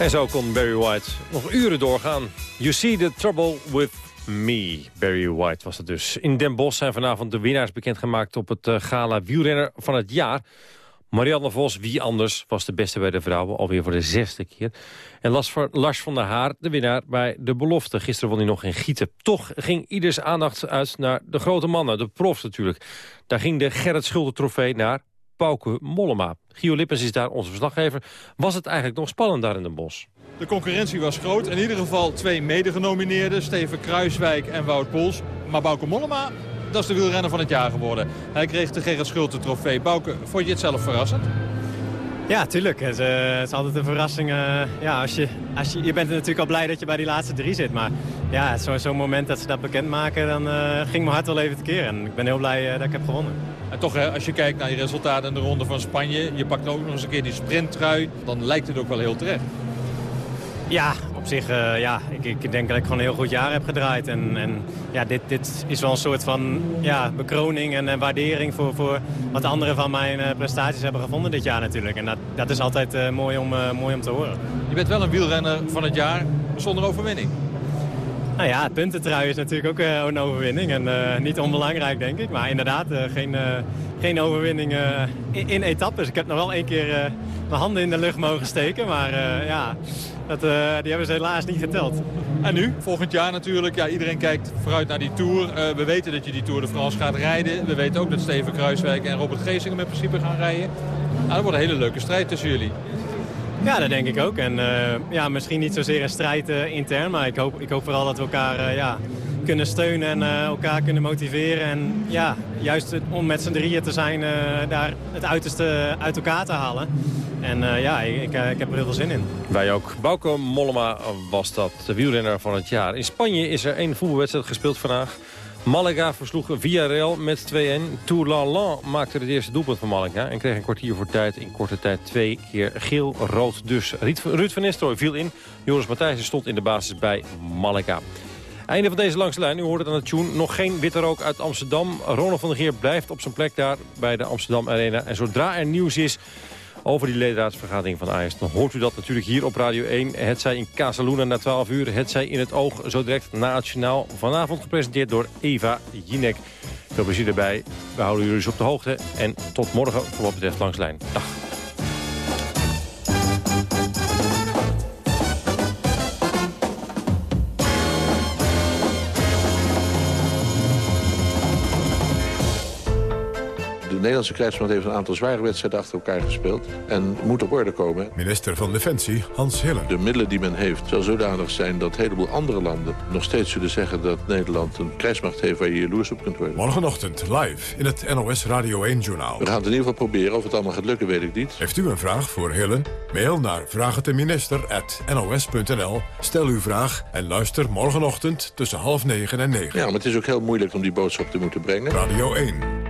En zo kon Barry White nog uren doorgaan. You see the trouble with me. Barry White was het dus. In Den Bosch zijn vanavond de winnaars bekendgemaakt... op het eh, gala wielrenner van het jaar. Marianne Vos, wie anders, was de beste bij de vrouwen. Alweer voor de zesde keer. En Lars van, der Haar, de winnaar bij de belofte. Gisteren won hij nog in Gieten. Toch ging ieders aandacht uit naar de grote mannen. De profs natuurlijk. Daar ging de Gerrit Schulder trofee naar Pauke Mollema. Gio Lippens is daar onze verslaggever. Was het eigenlijk nog spannend daar in Den Bosch? De concurrentie was groot. In ieder geval twee medegenomineerden. Steven Kruiswijk en Wout Poels. Maar Bauke Mollema, dat is de wielrenner van het jaar geworden. Hij kreeg de Gerrit Schulte trofee. Bauke, vond je het zelf verrassend? Ja, tuurlijk. Het, eh, het is altijd een verrassing. eh, ja, als je, als je, je bent natuurlijk al blij dat je bij die laatste drie zit. Maar ja, zo- zo'n moment dat ze dat bekendmaken, dan eh, ging mijn hart wel even tekeer. En ik ben heel blij dat ik heb gewonnen. En toch, als je kijkt naar je resultaten in de ronde van Spanje... je pakt ook nog eens een keer die sprinttrui... dan lijkt het ook wel heel terecht. Ja, op zich, eh, ja, ik, ik denk dat ik gewoon een heel goed jaar heb gedraaid. En, en ja, dit, dit is wel een soort van ja, bekroning en, waardering voor, voor wat anderen van mijn eh, prestaties hebben gevonden dit jaar natuurlijk. En dat, dat is altijd eh, mooi, om, mooi om te horen. Je bent wel een wielrenner van het jaar zonder overwinning. Nou ja, het puntentrui is natuurlijk ook eh, een overwinning. En eh, niet onbelangrijk, denk ik. Maar inderdaad, eh, geen, eh, geen overwinning in, in etappes. Ik heb nog wel één keer eh, mijn handen in de lucht mogen steken. Maar eh, ja, dat, eh, die hebben ze helaas niet geteld. En nu, volgend jaar natuurlijk, ja, iedereen kijkt vooruit naar die Tour. Eh, we weten dat je die Tour de France gaat rijden. We weten ook dat Steven Kruiswijk en Robert Geesing met principe gaan rijden. Nou, dat wordt een hele leuke strijd tussen jullie. Ja, dat denk ik ook. En eh, ja, misschien niet zozeer een strijd eh, intern, maar ik hoop, ik hoop vooral dat we elkaar eh, ja, kunnen steunen en elkaar kunnen motiveren. En ja, juist om met z'n drieën te zijn, daar het uiterste uit elkaar te halen. En ja, ik, ik heb er heel veel zin in. Wij ook. Bauke Mollema was dat, de wielrenner van het jaar. In Spanje is er één voetbalwedstrijd gespeeld vandaag. Malaga versloeg Villarreal met 2-1. Tourlalan maakte het eerste doelpunt van Malaga... en kreeg een kwartier voor tijd in korte tijd twee keer geel-rood. Dus Ruud van Nistelrooy viel in. Joris Matthijssen stond in de basis bij Malaga. Einde van deze langste lijn. U hoort het aan het tune. Nog geen witte rook uit Amsterdam. Ronald van der Geer blijft op zijn plek daar bij de Amsterdam Arena. En zodra er nieuws is over die ledenraadsvergadering van Ajax... dan hoort u dat natuurlijk hier op Radio 1. Het zij in Casaluna na 12 uur, het zij in het oog... zo direct nationaal. Vanavond gepresenteerd door Eva Jinek. Veel plezier erbij. We houden jullie dus op de hoogte. En tot morgen voor wat betreft Langslijn. Dag. Nederlandse krijgsmacht heeft een aantal zware wedstrijden achter elkaar gespeeld. En moet op orde komen. Minister van Defensie, Hans Hillen. De middelen die men heeft zal zodanig zijn dat een heleboel andere landen nog steeds zullen zeggen dat Nederland een krijgsmacht heeft waar je jaloers op kunt worden. Morgenochtend live in het NOS Radio 1-journaal. We gaan het in ieder geval proberen. Of het allemaal gaat lukken, weet ik niet. Heeft u een vraag voor Hillen? Mail naar vraagteminister.nos.nl. Stel uw vraag en luister morgenochtend tussen half negen en negen. Ja, maar het is ook heel moeilijk om die boodschap te moeten brengen. Radio 1.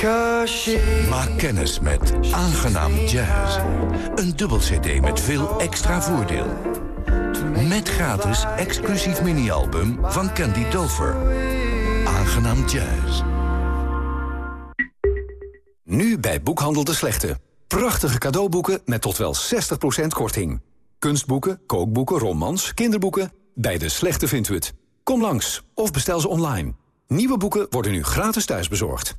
Maak kennis met Aangenaam Jazz. Een dubbel cd met veel extra voordeel. Met gratis exclusief mini-album van Candy Dover. Aangenaam Jazz. Nu bij Boekhandel de Slechte. Prachtige cadeauboeken met tot wel 60% korting. Kunstboeken, kookboeken, romans, kinderboeken. Bij de Slechte vindt u het. Kom langs of bestel ze online. Nieuwe boeken worden nu gratis thuisbezorgd.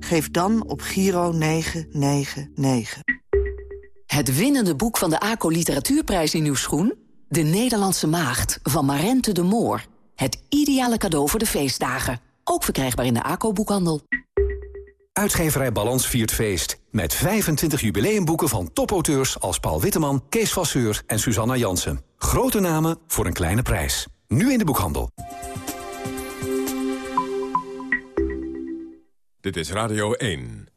Geef dan op Giro 999. Het winnende boek van de ACO Literatuurprijs in uw schoen? De Nederlandse Maagd van Marente de Moor. Het ideale cadeau voor de feestdagen. Ook verkrijgbaar in de ACO-boekhandel. Uitgeverij Balans viert feest. Met 25 jubileumboeken van topauteurs als Paul Witteman, Kees Vasseur en Susanna Jansen. Grote namen voor een kleine prijs. Nu in de boekhandel. Dit is Radio 1.